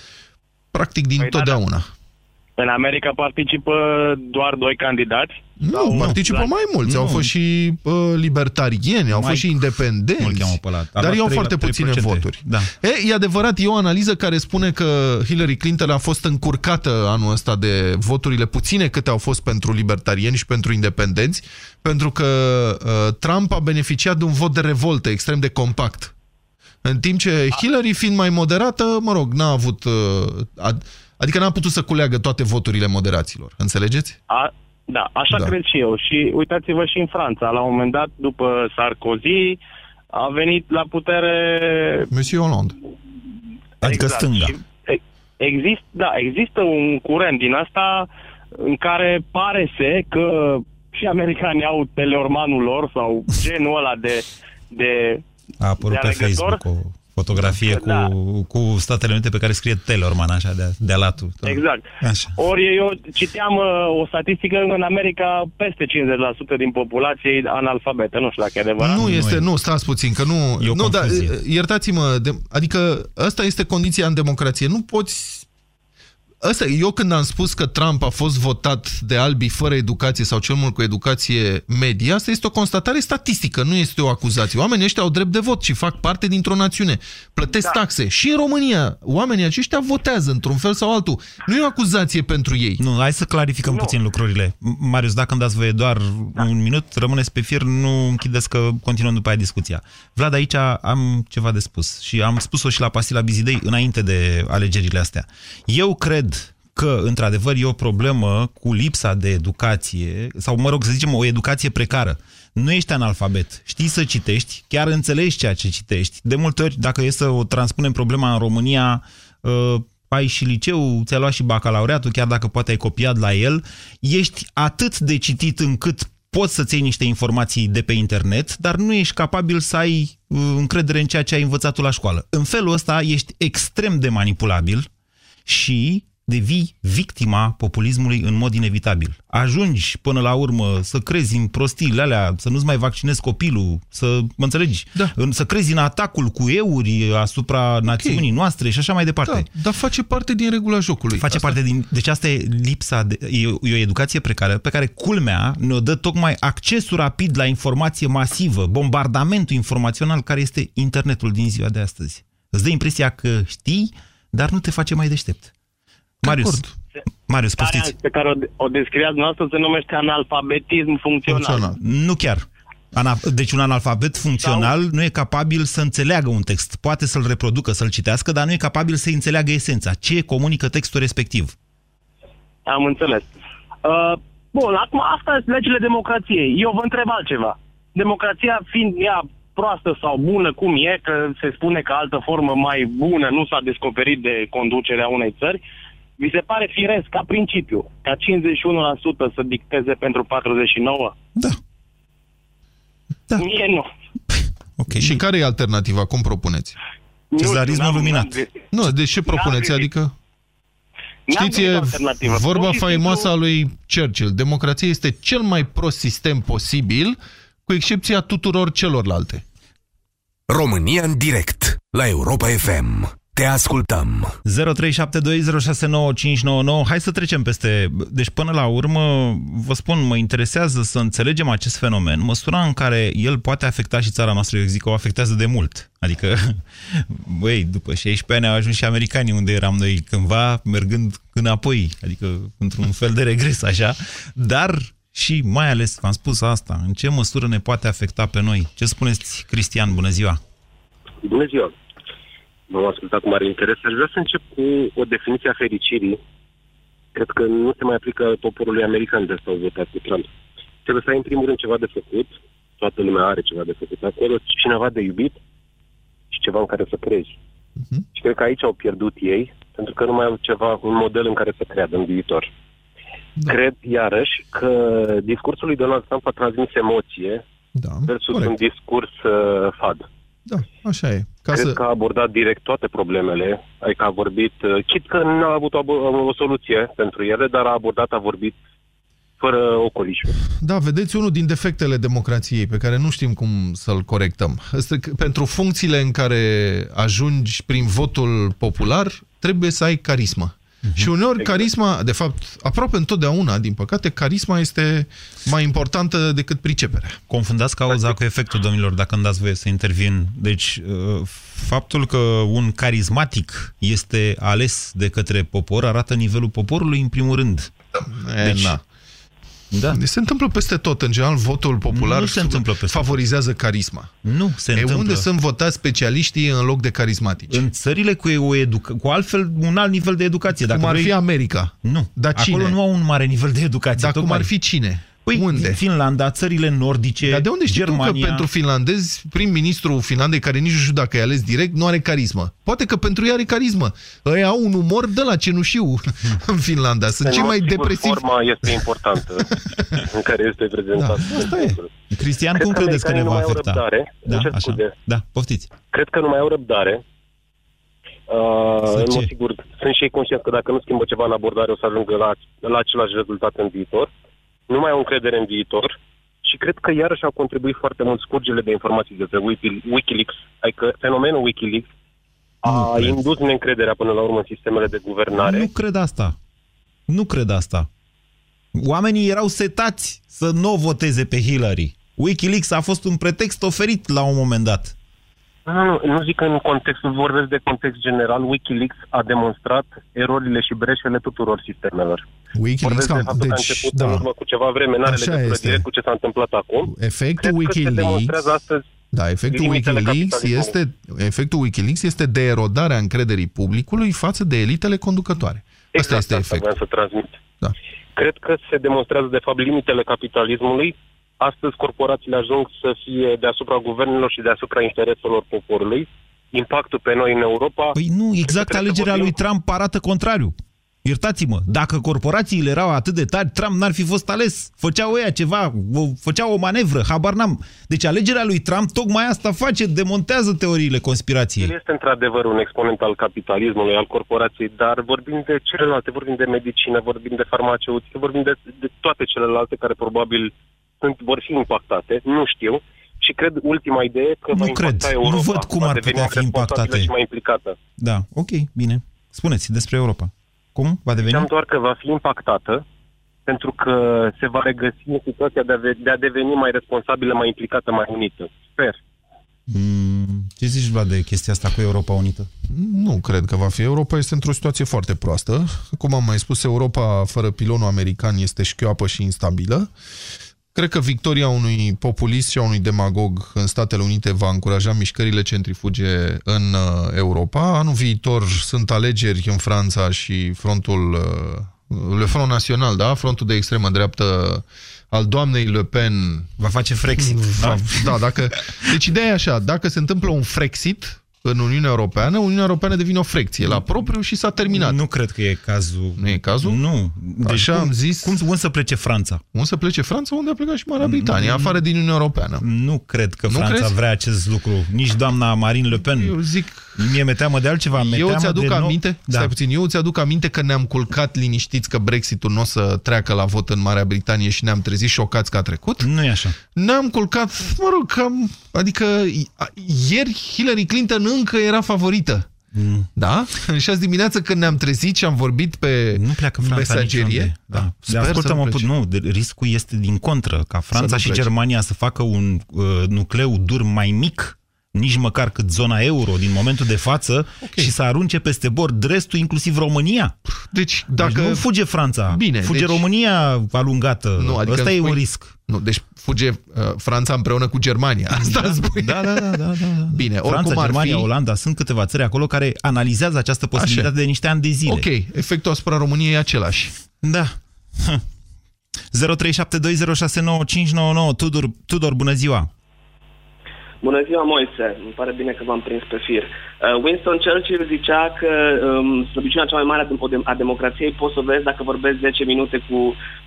[SPEAKER 3] practic din păi totdeauna. Da, da.
[SPEAKER 6] În America participă doar doi candidați?
[SPEAKER 3] Nu, participă la... mai mulți. Nu. Au fost și uh, libertarieni, au mai... fost și independenți. Dar iau foarte 3%. puține voturi. Da. E, e adevărat, e o analiză care spune că Hillary Clinton a fost încurcată anul ăsta de voturile puține câte au fost pentru libertarieni și pentru independenți, pentru că uh, Trump a beneficiat de un vot de revoltă extrem de compact. În timp ce Hillary, fiind mai moderată, mă rog, n-a avut... Uh, adică n-a putut să culeagă toate voturile moderaților. Înțelegeți?
[SPEAKER 6] A, da, așa da. cred și eu. Și uitați-vă și în Franța. La un moment dat, după Sarkozy, a venit la putere...
[SPEAKER 3] Monsieur Hollande.
[SPEAKER 2] Adică exact. stânga.
[SPEAKER 6] Exist, da, există un curent din asta în care pare se că și americanii au teleormanul lor sau genul ăla de, de
[SPEAKER 2] a apărut pe Facebook o fotografie da. cu, cu Statele Unite pe care scrie Tellerman, așa, de, de alatul.
[SPEAKER 6] Exact. Așa. Ori eu citeam uh, o statistică în America peste 50% din populație analfabetă. Nu știu dacă e adevărat.
[SPEAKER 3] Nu este, nu, stați puțin, că nu... nu, da, iertați-mă, adică asta este condiția în democrație. Nu poți Asta, eu când am spus că Trump a fost votat de albi fără educație sau cel mult cu educație medie, asta este o constatare statistică, nu este o acuzație. Oamenii ăștia au drept de vot și fac parte dintr-o națiune, plătesc da. taxe. Și în România, oamenii aceștia votează într-un fel sau altul. Nu e o acuzație pentru ei.
[SPEAKER 2] Nu, hai să clarificăm nu. puțin lucrurile. Marius, dacă îmi dați voie doar da. un minut, rămâneți pe fir, nu închideți că continuăm după aia discuția. Vlad, aici am ceva de spus și am spus-o și la Pasila Bizidei înainte de alegerile astea. Eu cred că, într-adevăr, e o problemă cu lipsa de educație, sau, mă rog, să zicem, o educație precară. Nu ești analfabet, știi să citești, chiar înțelegi ceea ce citești. De multe ori, dacă e să o transpunem problema în România, uh, ai și liceu, ți-ai luat și bacalaureatul, chiar dacă poate ai copiat la el, ești atât de citit încât poți să-ți iei niște informații de pe internet, dar nu ești capabil să ai uh, încredere în ceea ce ai învățat la școală. În felul ăsta ești extrem de manipulabil și devii victima populismului în mod inevitabil. Ajungi până la urmă să crezi în prostiile alea, să nu-ți mai vaccinezi copilul, să mă înțelegi,
[SPEAKER 3] Da.
[SPEAKER 2] În- să crezi în atacul cu euri asupra națiunii noastre și așa mai departe.
[SPEAKER 3] Da, dar face parte din regula jocului.
[SPEAKER 2] Face
[SPEAKER 3] Asta.
[SPEAKER 2] parte din... Deci asta e lipsa... De, e, o- e o educație precară pe care culmea ne-o dă tocmai accesul rapid la informație masivă, bombardamentul informațional care este internetul din ziua de astăzi. Îți dă impresia că știi, dar nu te face mai deștept. Marius,
[SPEAKER 3] acord.
[SPEAKER 2] Marius,
[SPEAKER 6] Starea
[SPEAKER 2] poftiți.
[SPEAKER 6] pe care o, o descriați dumneavoastră se numește analfabetism funcțional.
[SPEAKER 3] Funcțional.
[SPEAKER 2] Nu chiar. Ana, deci un analfabet funcțional nu e capabil să înțeleagă un text. Poate să-l reproducă, să-l citească, dar nu e capabil să înțeleagă esența. Ce comunică textul respectiv?
[SPEAKER 6] Am înțeles. Uh, bun, acum asta sunt legile democrației. Eu vă întreb altceva. Democrația fiind ea proastă sau bună, cum e, că se spune că altă formă mai bună nu s-a descoperit de conducerea unei țări, vi se pare firesc, ca principiu, ca 51% să dicteze pentru 49%?
[SPEAKER 2] Da. Da.
[SPEAKER 6] Mie nu.
[SPEAKER 2] Ok.
[SPEAKER 3] Și care e alternativa? Cum propuneți?
[SPEAKER 6] Nu știu,
[SPEAKER 2] Cezarismul
[SPEAKER 6] n-am-
[SPEAKER 2] luminat.
[SPEAKER 6] n-am găsit.
[SPEAKER 3] Nu, de ce propuneți?
[SPEAKER 6] găsit.
[SPEAKER 3] Adică,
[SPEAKER 6] N-am
[SPEAKER 3] știți,
[SPEAKER 6] găsit
[SPEAKER 3] e
[SPEAKER 6] alternativă.
[SPEAKER 3] vorba
[SPEAKER 6] Pur și
[SPEAKER 3] faimoasă a
[SPEAKER 6] simplu-
[SPEAKER 3] lui Churchill. Democrația este cel mai prost sistem posibil, cu excepția tuturor celorlalte.
[SPEAKER 1] România în direct la Europa FM. Te ascultăm.
[SPEAKER 2] 0372069599. Hai să trecem peste... Deci până la urmă, vă spun, mă interesează să înțelegem acest fenomen, măsura în care el poate afecta și țara noastră, eu zic că o afectează de mult. Adică, băi, după 16 ani au ajuns și americanii unde eram noi cândva, mergând înapoi, adică într-un fel de regres așa, dar și mai ales, v-am spus asta, în ce măsură ne poate afecta pe noi. Ce spuneți, Cristian? Bună ziua!
[SPEAKER 7] Bună ziua! V-am ascultat cu mare interes. Aș vrea să încep cu o definiție a fericirii. Cred că nu se mai aplică poporului american de s-au votat cu Trump. Trebuie să ai în primul rând ceva de făcut. Toată lumea are ceva de făcut acolo. Cineva de iubit și ceva în care să crezi.
[SPEAKER 3] Mhm.
[SPEAKER 7] Și cred că aici au pierdut ei, pentru că nu mai au ceva, un model în care să creadă în viitor.
[SPEAKER 3] Da.
[SPEAKER 7] Cred, iarăși, că discursul lui Donald Trump a transmis emoție
[SPEAKER 3] Da,
[SPEAKER 7] versus
[SPEAKER 3] corect.
[SPEAKER 7] un discurs uh, fad.
[SPEAKER 3] Da, așa e. Ca
[SPEAKER 7] Cred
[SPEAKER 3] să...
[SPEAKER 7] că a abordat direct toate problemele, adică a vorbit, uh, chit că nu a avut o, abo- o soluție pentru ele, dar a abordat, a vorbit fără ocolișuri.
[SPEAKER 3] Da, vedeți, unul din defectele democrației pe care nu știm cum să-l corectăm. Este că pentru funcțiile în care ajungi prin votul popular, trebuie să ai carismă. Și uneori
[SPEAKER 7] Exact.
[SPEAKER 3] carisma, de fapt, aproape întotdeauna, din păcate, carisma este mai importantă decât priceperea.
[SPEAKER 2] Confundați cauza cu efectul, domnilor, dacă îmi dați voie să intervin. Deci, uh, faptul că un carismatic este ales de către popor arată nivelul poporului, în primul rând.
[SPEAKER 3] E,
[SPEAKER 2] Deci,
[SPEAKER 3] na.
[SPEAKER 2] Da.
[SPEAKER 3] Se întâmplă peste tot. În general, votul popular
[SPEAKER 2] Nu se întâmplă peste tot.
[SPEAKER 3] favorizează carisma.
[SPEAKER 2] Nu se
[SPEAKER 3] E
[SPEAKER 2] întâmplă.
[SPEAKER 3] unde sunt votați specialiștii în loc de carismatici?
[SPEAKER 2] În țările cu, o educa- cu altfel, un alt nivel de educație. Dacă
[SPEAKER 3] cum ar
[SPEAKER 2] vrei...
[SPEAKER 3] fi America.
[SPEAKER 2] Nu.
[SPEAKER 3] Dar
[SPEAKER 2] Acolo
[SPEAKER 3] cine?
[SPEAKER 2] nu au un mare nivel de educație.
[SPEAKER 3] Dar cum
[SPEAKER 2] tocmai.
[SPEAKER 3] ar fi cine?
[SPEAKER 2] Păi,
[SPEAKER 3] Unde?
[SPEAKER 2] Finlanda, țările nordice,
[SPEAKER 3] Dar de unde știi tu
[SPEAKER 2] Germania...
[SPEAKER 3] că pentru finlandezi, prim-ministrul Finlandei, care nici nu știu dacă e ales direct, nu are carismă? Poate că pentru ei are carismă. Ei au un umor de la cenușiu în Finlanda. Sunt cei
[SPEAKER 7] În
[SPEAKER 3] mai
[SPEAKER 7] mod sigur,
[SPEAKER 3] depresivi.
[SPEAKER 7] Forma este importantă în care este prezentat.
[SPEAKER 3] Da, asta e.
[SPEAKER 2] Cristian,
[SPEAKER 7] Cred
[SPEAKER 2] cum
[SPEAKER 7] că
[SPEAKER 2] credeți că ne
[SPEAKER 7] americanii
[SPEAKER 2] va
[SPEAKER 7] nu mai au
[SPEAKER 2] afecta?
[SPEAKER 7] răbdare.
[SPEAKER 2] Da,
[SPEAKER 7] Îmi cer
[SPEAKER 2] așa.
[SPEAKER 7] scuze.
[SPEAKER 2] Da, poftiți.
[SPEAKER 7] Cred că nu mai au răbdare. Uh,
[SPEAKER 2] Să
[SPEAKER 7] în
[SPEAKER 2] ce?
[SPEAKER 7] mod sigur, sunt și ei conștienți că dacă nu schimbă ceva în abordare o să ajungă la, la același rezultat în viitor. Nu mai au încredere în viitor și cred că iarăși au contribuit foarte mult scurgele de informații despre Wiki- Wikileaks. Adică fenomenul Wikileaks
[SPEAKER 2] Nu
[SPEAKER 7] a
[SPEAKER 2] cred.
[SPEAKER 7] indus neîncrederea până la urmă în sistemele de guvernare.
[SPEAKER 2] Nu cred asta. Nu cred asta. Oamenii erau setați să nu o voteze pe Hillary. Wikileaks a fost un pretext oferit la un moment dat.
[SPEAKER 7] Nu, nu, nu zic în contextul, vorbesc de context general. Wikileaks a demonstrat erorile și breșele tuturor sistemelor.
[SPEAKER 3] Wikileaks,
[SPEAKER 7] Vorbesc de
[SPEAKER 3] cam,
[SPEAKER 7] faptul că a
[SPEAKER 3] deci,
[SPEAKER 7] început în
[SPEAKER 3] da,
[SPEAKER 7] urmă cu ceva vreme, n-are
[SPEAKER 3] Așa
[SPEAKER 7] legătură
[SPEAKER 3] este.
[SPEAKER 7] direct cu ce s-a întâmplat acum.
[SPEAKER 3] efectul
[SPEAKER 7] Cred că se
[SPEAKER 3] Wikileaks...
[SPEAKER 7] demonstrează astăzi
[SPEAKER 3] Da, efectul
[SPEAKER 7] limitele
[SPEAKER 3] Wikileaks,
[SPEAKER 7] capitalismului.
[SPEAKER 3] este, efectul Wikileaks este de erodarea încrederii publicului față de elitele conducătoare. Asta este
[SPEAKER 7] Exact
[SPEAKER 3] efectul.
[SPEAKER 7] vreau să transmit.
[SPEAKER 3] Da.
[SPEAKER 7] Cred că se demonstrează, de fapt, limitele capitalismului. Astăzi corporațiile ajung să fie deasupra guvernelor și deasupra intereselor poporului. Impactul pe noi în Europa...
[SPEAKER 2] Păi nu, exact
[SPEAKER 7] Cred că
[SPEAKER 2] alegerea
[SPEAKER 7] vorbim-
[SPEAKER 2] lui Trump arată contrariu. Iertați-mă, dacă corporațiile erau atât de tari, Trump n-ar fi fost ales. Făceau ăia ceva, făceau o manevră, habar n-am. Deci alegerea lui Trump tocmai asta face, demontează teoriile conspirației.
[SPEAKER 7] El este într-adevăr un exponent al capitalismului, al corporației, dar vorbim de celelalte, vorbim de medicină, vorbim de farmaceutică, vorbim de, de toate celelalte care probabil sunt, vor fi impactate, nu știu. Și cred ultima idee că
[SPEAKER 2] nu
[SPEAKER 7] va
[SPEAKER 2] cred.
[SPEAKER 7] Europa,
[SPEAKER 2] nu văd cum ar putea fi impactate.
[SPEAKER 7] Și mai implicată.
[SPEAKER 2] Da, ok, bine. Spuneți despre Europa. Cum va deveni?
[SPEAKER 7] Ziceam doar că va fi impactată pentru că se va regăsi în situația de a, de a deveni mai responsabilă, mai implicată, mai unită. Sper.
[SPEAKER 2] Mm, ce zici, Vlad, de chestia asta cu Europa Unită?
[SPEAKER 3] Nu cred că va fi. Europa este într-o situație foarte proastă. Cum am mai spus, Europa fără pilonul american este șchioapă și instabilă. Cred că victoria unui populist și a unui demagog în Statele Unite va încuraja mișcările centrifuge în uh, Europa. Anul viitor sunt alegeri în Franța și frontul uh, Le Front Național, da? Frontul de extremă dreaptă al doamnei Le Pen
[SPEAKER 2] va face Frexit.
[SPEAKER 3] Da, da dacă... Deci ideea e așa, dacă se întâmplă un Frexit, în Uniunea Europeană, Uniunea Europeană devine o frecție la propriu și s-a terminat.
[SPEAKER 2] Nu cred că e cazul.
[SPEAKER 3] Nu e cazul?
[SPEAKER 2] Nu.
[SPEAKER 3] Deci Așa cum, am zis.
[SPEAKER 2] Cum, unde să plece Franța?
[SPEAKER 3] Unde să plece Franța? Unde a plecat și Marea Britanie, mm, afară din Uniunea Europeană.
[SPEAKER 2] Nu cred că nu Franța crezi? vrea acest lucru. Nici doamna Marine Le Pen.
[SPEAKER 3] Eu zic
[SPEAKER 2] Mie mi-e teamă de altceva.
[SPEAKER 3] Eu ți-aduc
[SPEAKER 2] de
[SPEAKER 3] aminte, nou...
[SPEAKER 2] da.
[SPEAKER 3] stai puțin, eu ți-aduc aminte că ne-am culcat liniștiți că Brexitul nu o să treacă la vot în Marea Britanie și ne-am trezit șocați că a trecut?
[SPEAKER 2] Nu e așa.
[SPEAKER 3] Ne-am culcat, mă rog, cam, adică ieri Hillary Clinton încă era favorită. Mm. Da? În șase dimineață când ne-am trezit și am vorbit pe
[SPEAKER 2] nu pleacă Franța
[SPEAKER 3] mesagerie.
[SPEAKER 2] Da. da. De ascultă-mă, nu, de, riscul este din contră, ca Franța și plece. Germania să facă un uh, nucleu dur mai mic nici măcar cât zona euro din momentul de față okay. și să arunce peste bord restul, inclusiv România.
[SPEAKER 3] Deci, dacă... Deci
[SPEAKER 2] nu fuge Franța,
[SPEAKER 3] Bine,
[SPEAKER 2] fuge
[SPEAKER 3] deci...
[SPEAKER 2] România alungată. Nu, adică Asta e un risc.
[SPEAKER 3] Nu, deci fuge uh, Franța împreună cu Germania. Asta
[SPEAKER 2] da,
[SPEAKER 3] spui.
[SPEAKER 2] Da, da, da, da, da.
[SPEAKER 3] Bine,
[SPEAKER 2] Franța, Germania, fi... Olanda, sunt câteva țări acolo care analizează această posibilitate Așa. de niște ani de zile.
[SPEAKER 3] Ok, efectul asupra României e același.
[SPEAKER 2] Da. 0372069599 Tudor, Tudor, bună ziua!
[SPEAKER 8] Bună ziua, Moise. Îmi pare bine că v-am prins pe fir. Uh, Winston Churchill zicea că um, slăbiciunea cea mai mare a democrației poți să o vezi dacă vorbești 10 minute cu,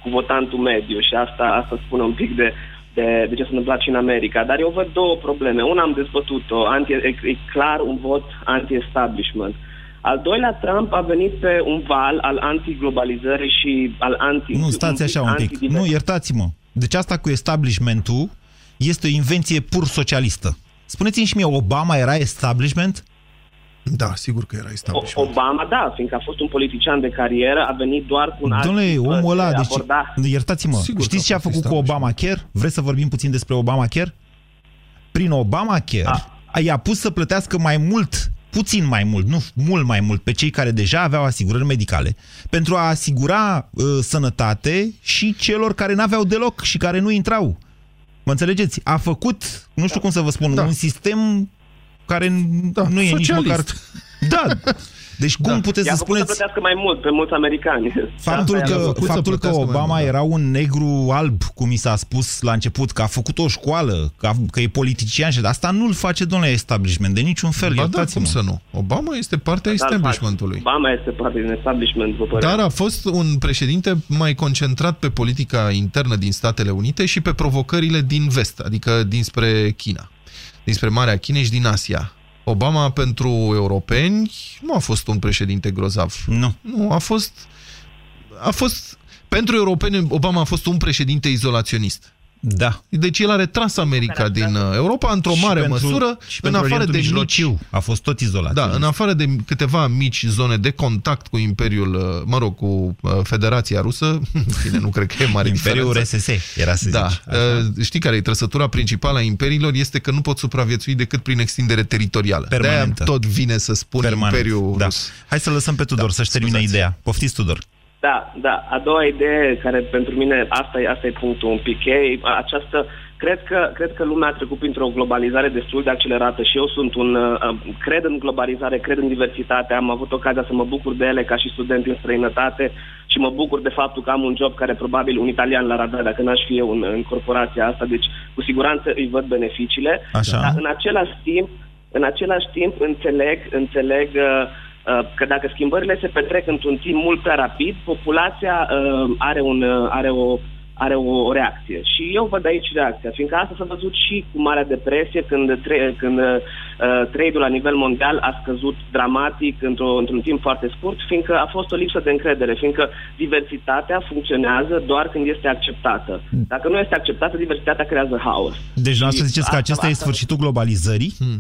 [SPEAKER 8] cu votantul mediu și asta, asta spune un pic de, de, de ce s-a întâmplat și în America. Dar eu văd două probleme. Una am dezbătut-o, anti, e, e clar un vot anti-establishment. Al doilea, Trump a venit pe un val al anti-globalizării și al anti...
[SPEAKER 2] Nu, stați așa un pic. Nu, iertați-mă. Deci asta cu establishmentul este o invenție pur socialistă. Spuneți-mi și mie, Obama era establishment?
[SPEAKER 3] Da, sigur că era establishment.
[SPEAKER 8] Obama, da, fiindcă a fost un politician de carieră, a venit doar cu un alt
[SPEAKER 2] Domnule, omul ăla, deci, aborda... iertați-mă, sigur știți ce a făcut cu Obamacare? Vreți să vorbim puțin despre Obamacare? Prin Obamacare a. i-a pus să plătească mai mult puțin mai mult, nu mult mai mult, pe cei care deja aveau asigurări medicale, pentru a asigura uh, sănătate și celor care n-aveau deloc și care nu intrau. Mă înțelegeți? A făcut, nu știu cum să vă spun, da. un sistem care da, nu e socialist. nici măcar... Da, deci cum da. puteți să spuneți...
[SPEAKER 8] să plătească mai mult pe mulți americani.
[SPEAKER 2] Faptul că, faptul că Obama era un negru alb, cum mi s-a spus la început, că a făcut o școală, că, a, că e politician și asta nu-l face, domnule, establishment, de niciun fel.
[SPEAKER 3] Ba da, cum să nu? Obama este partea da, establishmentului.
[SPEAKER 8] Obama este parte din establishment, vă
[SPEAKER 3] Dar a fost un președinte mai concentrat pe politica internă din Statele Unite și pe provocările din vest, adică dinspre China dinspre Marea Chinei și din Asia. Obama pentru europeni nu a fost un președinte grozav.
[SPEAKER 2] Nu.
[SPEAKER 3] Nu, a fost... A fost pentru europeni, Obama a fost un președinte izolaționist.
[SPEAKER 2] Da.
[SPEAKER 3] Deci el a retras America din uh, Europa într-o mare pentru, măsură, în afară de mici...
[SPEAKER 2] A fost tot izolat.
[SPEAKER 3] Da, în afară de câteva mici zone de contact cu Imperiul, uh, mă rog, cu uh, Federația Rusă, bine, nu cred că e mare
[SPEAKER 2] Imperiul RSS, era să
[SPEAKER 3] da.
[SPEAKER 2] zici.
[SPEAKER 3] Așa. Știi care e trăsătura principală a imperiilor? Este că nu pot supraviețui decât prin extindere teritorială.
[SPEAKER 2] Permanentă.
[SPEAKER 3] de tot vine să spun Permanent. Imperiul
[SPEAKER 2] da.
[SPEAKER 3] Rus.
[SPEAKER 2] Hai să lăsăm pe Tudor da, să-și termine ideea. Poftiți, Tudor.
[SPEAKER 8] Da, da. A doua idee, care pentru mine, asta e, asta e punctul un pic ei, această, cred că, cred că lumea a trecut printr-o globalizare destul de accelerată și eu sunt un, uh, cred în globalizare, cred în diversitate, am avut ocazia să mă bucur de ele ca și student în străinătate și mă bucur de faptul că am un job care probabil un italian l-ar avea dacă n-aș fi eu în, în corporația asta, deci cu siguranță îi văd beneficiile,
[SPEAKER 2] Așa.
[SPEAKER 8] dar în același timp, în același timp înțeleg, înțeleg uh, că dacă schimbările se petrec într-un timp mult prea rapid, populația uh, are, un, uh, are o are o, o reacție. Și eu văd aici reacția, fiindcă asta s-a văzut și cu Marea Depresie, când, tre- când uh, trade-ul la nivel mondial a scăzut dramatic într-o, într-un timp foarte scurt, fiindcă a fost o lipsă de încredere, fiindcă diversitatea funcționează doar când este acceptată. Dacă nu este acceptată, diversitatea creează haos.
[SPEAKER 2] Deci, să ziceți că acesta asta, e sfârșitul globalizării? Hmm.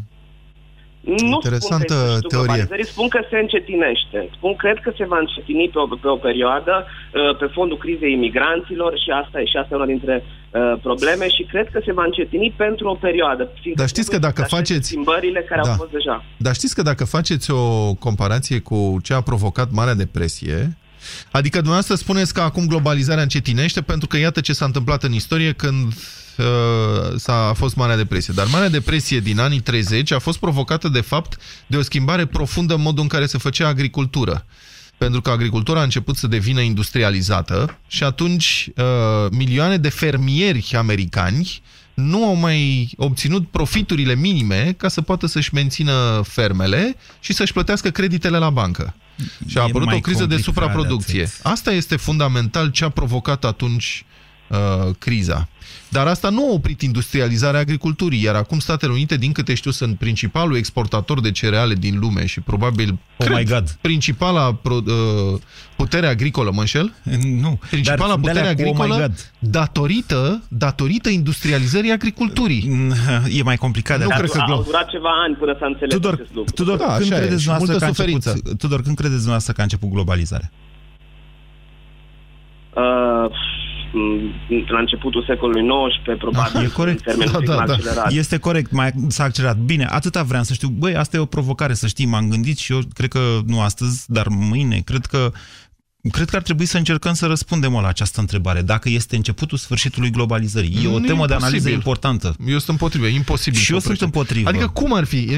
[SPEAKER 8] Nu Interesantă spun că teorie. Spun că se încetinește. Spun, cred că se va încetini pe o, pe o perioadă uh, pe fondul crizei imigranților și asta e și asta e una dintre uh, probleme și cred că se va încetini pentru o perioadă.
[SPEAKER 3] Dar știți că dacă faceți...
[SPEAKER 8] Schimbările care da. au fost deja.
[SPEAKER 3] Dar știți că dacă faceți o comparație cu ce a provocat Marea Depresie, Adică dumneavoastră spuneți că acum globalizarea încetinește pentru că iată ce s-a întâmplat în istorie când uh, s-a fost Marea Depresie. Dar Marea Depresie din anii 30 a fost provocată de fapt de o schimbare profundă în modul în care se făcea agricultură. Pentru că agricultura a început să devină industrializată și atunci uh, milioane de fermieri americani nu au mai obținut profiturile minime ca să poată să-și mențină fermele și să-și plătească creditele la bancă. Și a apărut o criză de supraproducție. Asta este fundamental ce a provocat atunci uh, criza. Dar asta nu a oprit industrializarea agriculturii, iar acum Statele Unite, din câte știu, sunt principalul exportator de cereale din lume și probabil
[SPEAKER 2] oh cred, my God.
[SPEAKER 3] principala pro, uh, putere agricolă, mă înșel?
[SPEAKER 2] Nu.
[SPEAKER 3] Principala
[SPEAKER 2] dar
[SPEAKER 3] putere agricolă oh my God. datorită, datorită industrializării agriculturii.
[SPEAKER 2] E mai complicat.
[SPEAKER 8] Nu cred că au durat ceva ani până să înțeleg
[SPEAKER 2] Tudor,
[SPEAKER 8] acest lucru.
[SPEAKER 2] Tudor, da, când credeți că a început, Tudor, când credeți dumneavoastră că a început globalizarea?
[SPEAKER 8] Uh, la începutul secolului XIX, probabil.
[SPEAKER 2] E corect.
[SPEAKER 8] Da, da, da.
[SPEAKER 2] Este corect, mai s-a accelerat. Bine, atâta vreau să știu. Băi, asta e o provocare, să știi, m-am gândit și eu cred că nu astăzi, dar mâine, cred că Cred că ar trebui să încercăm să răspundem la această întrebare. Dacă este începutul sfârșitului globalizării. E o temă imposibil. de analiză importantă.
[SPEAKER 3] Eu sunt împotrivă, e imposibil.
[SPEAKER 2] Și eu sunt împotrivă.
[SPEAKER 3] Adică cum ar fi?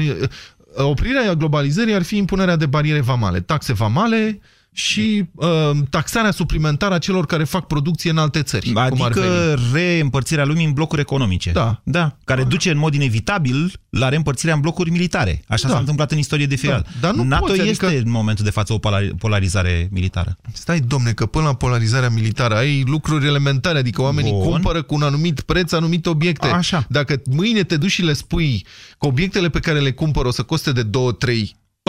[SPEAKER 3] Oprirea globalizării ar fi impunerea de bariere vamale. Taxe vamale, și uh, taxarea suplimentară a celor care fac producție în alte țări.
[SPEAKER 2] Adică reîmpărțirea lumii în blocuri economice.
[SPEAKER 3] Da.
[SPEAKER 2] da care da. duce în mod inevitabil la reîmpărțirea în blocuri militare. Așa da. s-a întâmplat în istorie de fiecare. Da. Dar nu NATO poți, este adică... în momentul de față o polarizare militară.
[SPEAKER 3] Stai, domne, că până la polarizarea militară ai lucruri elementare, adică oamenii Bun. cumpără cu un anumit preț anumite obiecte.
[SPEAKER 2] Așa.
[SPEAKER 3] Dacă mâine te duci și le spui că obiectele pe care le cumpără o să coste de 2-3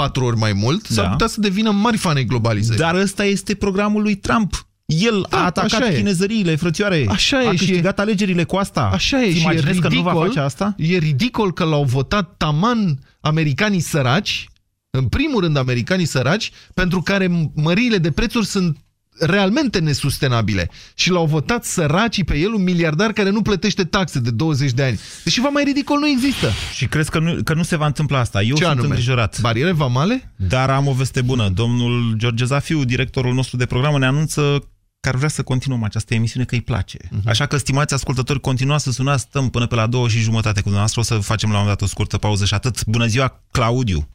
[SPEAKER 3] patru ori mai mult, da. s-ar putea să devină mari fane globalizării.
[SPEAKER 2] Dar ăsta este programul lui Trump. El da, a atacat chinezăriile, frățioare.
[SPEAKER 3] Așa e.
[SPEAKER 2] A câștigat e, alegerile cu asta.
[SPEAKER 3] Așa e. Și e ridicol,
[SPEAKER 2] că nu va face asta?
[SPEAKER 3] E ridicol că l-au votat taman americanii săraci, în primul rând americanii săraci, pentru care măriile de prețuri sunt realmente nesustenabile și l-au votat săracii pe el, un miliardar care nu plătește taxe de 20 de ani. Deci ceva mai ridicol nu există.
[SPEAKER 2] Și crezi că nu, că nu se va întâmpla asta? Eu
[SPEAKER 3] Ce
[SPEAKER 2] sunt
[SPEAKER 3] anume?
[SPEAKER 2] îngrijorat.
[SPEAKER 3] Bariere vamale?
[SPEAKER 2] Dar am o veste bună. Domnul George Zafiu, directorul nostru de programă, ne anunță că ar vrea să continuăm această emisiune, că îi place. Uh mhm. -huh. Așa că, stimați ascultători, continuați să sunați, stăm până pe la două și jumătate cu dumneavoastră, o să facem la un moment dat o scurtă pauză și atât. Bună ziua, Claudiu!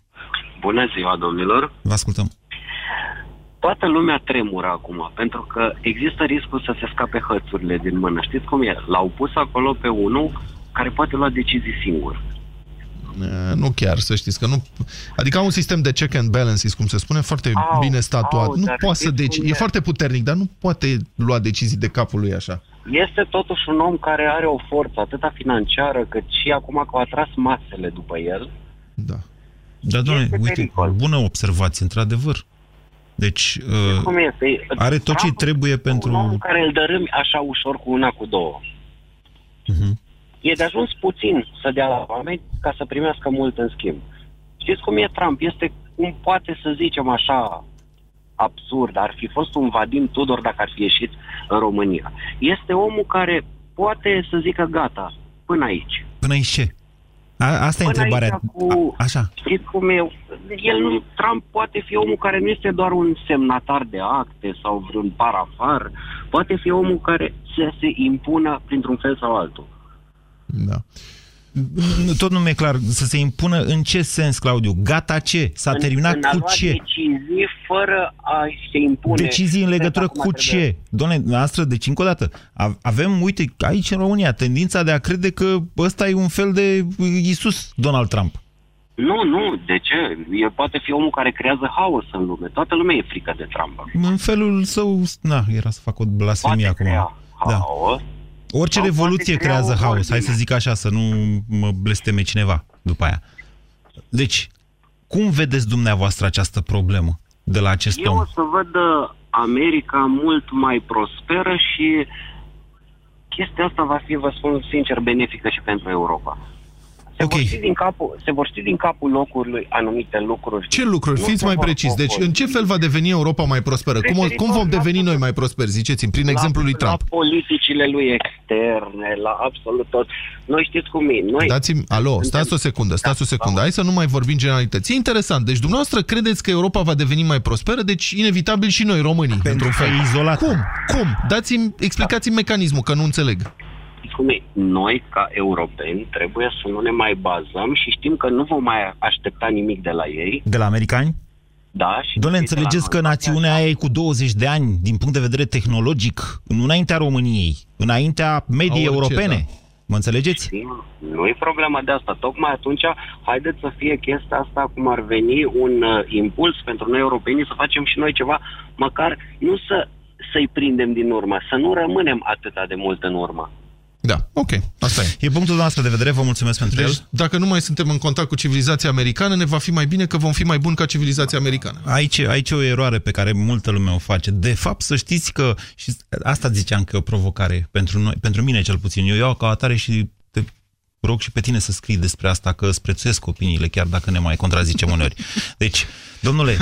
[SPEAKER 9] Bună ziua, domnilor!
[SPEAKER 2] Vă ascultăm!
[SPEAKER 9] Toată lumea tremură acum, pentru că există riscul să se scape hățurile din mână. Știți cum e? L-au pus acolo pe unul care poate lua decizii singur.
[SPEAKER 3] Nu chiar, să știți că nu... Adică un sistem de check and balances, cum se spune, foarte au, bine statuat. Au, nu poate să deci... E foarte puternic, dar nu poate lua decizii de capul lui așa.
[SPEAKER 9] Este totuși un om care are o forță atâta financiară, cât și acum că au atras masele după el.
[SPEAKER 3] Da.
[SPEAKER 2] Da, doamne, uite, pericol. bună observație, într-adevăr. Deci, uh, cum este? are tot ce trebuie pentru... Un
[SPEAKER 9] om care îl dărâmi așa ușor cu una, cu două. Uh-huh. E de ajuns puțin să dea la oameni ca să primească mult în schimb. Știți cum e Trump? Este cum poate să zicem așa absurd, ar fi fost un Vadim Tudor dacă ar fi ieșit în România. Este omul care poate să zică gata, până aici.
[SPEAKER 2] Până aici ce? A, asta e întrebarea. Cu,
[SPEAKER 9] A, așa. Știți cum e? El nu, Trump poate fi omul care nu este doar un semnatar de acte sau vreun parafar, poate fi omul care să se impună printr-un fel sau altul.
[SPEAKER 3] Da.
[SPEAKER 2] Tot nu mi-e clar. Să se impună în ce sens, Claudiu? Gata ce? S-a terminat
[SPEAKER 9] în
[SPEAKER 2] cu ce?
[SPEAKER 9] decizii fără a se impune.
[SPEAKER 2] Decizii în legătură cu ce? Doamne, noastră, deci încă o dată, avem, uite, aici în România, tendința de a crede că ăsta e un fel de Isus, Donald Trump.
[SPEAKER 9] Nu, nu, de ce? El poate fi omul care creează haos în lume. Toată lumea e frică de Trump.
[SPEAKER 2] În felul său, na, era să fac o blasfemie
[SPEAKER 9] Poate
[SPEAKER 2] acum.
[SPEAKER 9] crea
[SPEAKER 2] Da.
[SPEAKER 9] haos.
[SPEAKER 2] Orice
[SPEAKER 9] Sau
[SPEAKER 2] revoluție
[SPEAKER 9] poate crea
[SPEAKER 2] creează
[SPEAKER 9] o
[SPEAKER 2] haos, hai să
[SPEAKER 9] ordine.
[SPEAKER 2] zic așa, să nu mă blesteme cineva după aia. Deci, cum vedeți dumneavoastră această problemă de la acest
[SPEAKER 9] Eu
[SPEAKER 2] om?
[SPEAKER 9] o să văd uh, America mult mai prosperă și chestia asta va fi, vă spun sincer, benefică și pentru Europa. Se,
[SPEAKER 2] Ok.
[SPEAKER 9] vor ști din capul, se vor ști din capul locului anumite lucruri.
[SPEAKER 3] Ce lucruri?
[SPEAKER 9] Nu
[SPEAKER 3] Fiți
[SPEAKER 9] se
[SPEAKER 3] mai
[SPEAKER 9] vor
[SPEAKER 3] precis. Deci,
[SPEAKER 9] folosi.
[SPEAKER 3] în ce fel va deveni Europa mai prosperă? Cum, o- cum vom deveni noi mai prosperi? Ziceți-mi, prin exemplul lui Trump.
[SPEAKER 9] La politicile lui externe, la absolut tot. Noi știți cum e. Noi,
[SPEAKER 3] Dați-mi, alo,
[SPEAKER 9] Suntem-
[SPEAKER 3] stați o secundă, stați o
[SPEAKER 9] Da,
[SPEAKER 3] secundă.
[SPEAKER 9] vă
[SPEAKER 3] Hai să nu mai vorbim generalități. E interesant. Deci, dumneavoastră credeți că Europa va deveni mai prosperă? Deci, inevitabil și noi, românii,
[SPEAKER 2] Pentru
[SPEAKER 3] într-un
[SPEAKER 2] că
[SPEAKER 3] fel.
[SPEAKER 2] e izolat.
[SPEAKER 3] Cum? Cum? Dați-mi, explicați-mi mecanismul, că nu înțeleg.
[SPEAKER 9] Știți cum e. Noi, ca europeni, trebuie să nu ne mai bazăm și știm că nu vom mai aștepta nimic de la ei.
[SPEAKER 2] De la americani?
[SPEAKER 9] Da, și
[SPEAKER 2] Doamne,
[SPEAKER 9] ei de la
[SPEAKER 2] înțelegeți că
[SPEAKER 9] noi.
[SPEAKER 2] națiunea aia e cu 20 de ani din punct de vedere tehnologic, nu înaintea României, înaintea mediei
[SPEAKER 3] A orice,
[SPEAKER 2] europene. Mă înțelegeți?
[SPEAKER 9] Știm, Nu e problema de asta. Tocmai atunci, haideți să fie chestia asta cum ar veni un uh, impuls pentru noi europenii să facem și noi ceva, măcar nu să să-i prindem din urmă, să nu rămânem atâta de mult în urmă.
[SPEAKER 3] Da, ok, asta e.
[SPEAKER 2] E punctul noastră de vedere, vă mulțumesc pentru
[SPEAKER 3] Deci,
[SPEAKER 2] el.
[SPEAKER 3] dacă nu mai suntem în contact cu civilizația americană, ne va fi mai bine că vom fi mai buni ca civilizația americană.
[SPEAKER 2] Aici, aici e o eroare pe care multă lume o face. De fapt, să știți că, și asta ziceam că e o provocare pentru, noi, pentru mine cel puțin, eu iau ca atare și te rog și pe tine să scrii despre asta, că îți prețuiesc opiniile, chiar dacă ne mai contrazicem uneori. Deci, domnule,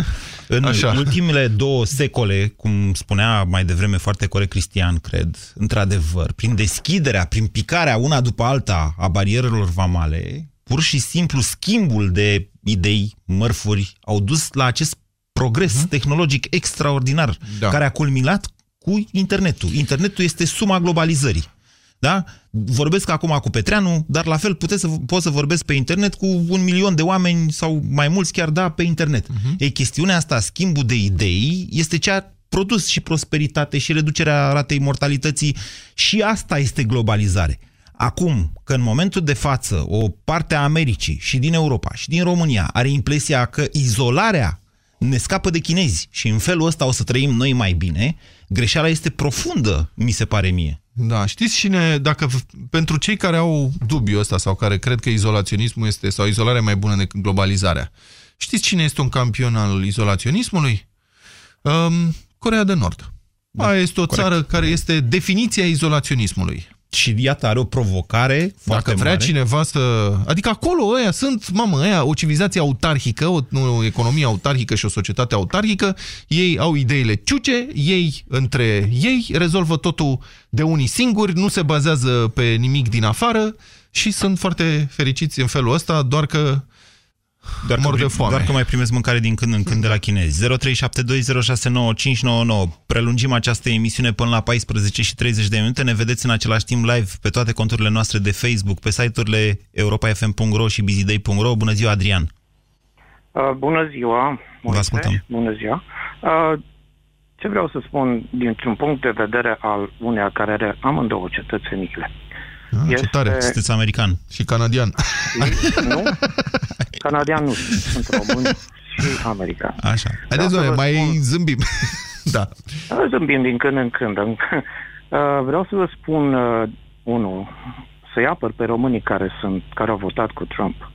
[SPEAKER 2] în
[SPEAKER 3] Așa.
[SPEAKER 2] Așa. ultimele două secole, cum spunea mai devreme foarte corect Cristian, cred, într-adevăr, prin deschiderea, prin picarea una după alta a barierelor vamale, pur și simplu schimbul de idei, mărfuri, au dus la acest progres tehnologic extraordinar,
[SPEAKER 3] Da.
[SPEAKER 2] care a culminat cu internetul. Internetul este suma globalizării. Da? Vorbesc acum cu Petreanu, dar la fel puteți să, pot să vorbesc pe internet cu un milion de oameni sau mai mulți chiar da pe internet. Uh-huh. Ei, chestiunea asta, schimbul de idei, este ce a produs și prosperitate și reducerea ratei mortalității și asta este globalizare. Acum, că în momentul de față o parte a Americii și din Europa și din România are impresia că izolarea ne scapă de chinezi și în felul ăsta o să trăim noi mai bine, greșeala este profundă, mi se pare mie.
[SPEAKER 3] Da, știți cine, dacă pentru cei care au dubiul ăsta sau care cred că izolaționismul este, sau izolarea e mai bună decât globalizarea, știți cine este un campion al izolaționismului? Um, Corea de Nord. Da, Aia este o
[SPEAKER 2] corect.
[SPEAKER 3] țară care este definiția izolaționismului.
[SPEAKER 2] Și iată, are o provocare foarte
[SPEAKER 3] Dacă vrea
[SPEAKER 2] mare.
[SPEAKER 3] cineva să... Adică acolo ăia sunt, mamă, ăia, o civilizație autarhică, o, o economie autarhică și o societate autarhică, ei au ideile ciuce, ei între ei rezolvă totul de unii singuri, nu se bazează pe nimic din afară și sunt foarte fericiți în felul ăsta, doar că
[SPEAKER 2] Doar că,
[SPEAKER 3] mor de
[SPEAKER 2] pri-
[SPEAKER 3] foame.
[SPEAKER 2] doar că mai primesc mâncare din când în când de la chinezi. 0372069599. Prelungim această emisiune până la 14 și 30 de minute. Ne vedeți în același timp live pe toate conturile noastre de Facebook, pe site-urile europa.fm.ro și bizidei.ro. Bună ziua, Adrian!
[SPEAKER 10] Uh, bună ziua, Moise.
[SPEAKER 2] ascultăm.
[SPEAKER 10] Bună ziua. Uh, ce vreau să spun dintr-un punct de vedere al uneia care are amândouă cetățeniile.
[SPEAKER 3] Ah, ce
[SPEAKER 10] Este-
[SPEAKER 3] tare.
[SPEAKER 2] Sunteți american.
[SPEAKER 3] Și canadian.
[SPEAKER 10] nu? Canadian nu sunt, sunt român și american.
[SPEAKER 2] Așa.
[SPEAKER 3] Haideți,
[SPEAKER 10] să
[SPEAKER 3] doamne,
[SPEAKER 10] vă
[SPEAKER 3] mai
[SPEAKER 10] spun-
[SPEAKER 3] zâmbim. da.
[SPEAKER 10] Uh, Zâmbim din când în când. Uh, vreau să vă spun, uh, unul, să-i apăr pe românii care, sunt, care au votat cu Trump.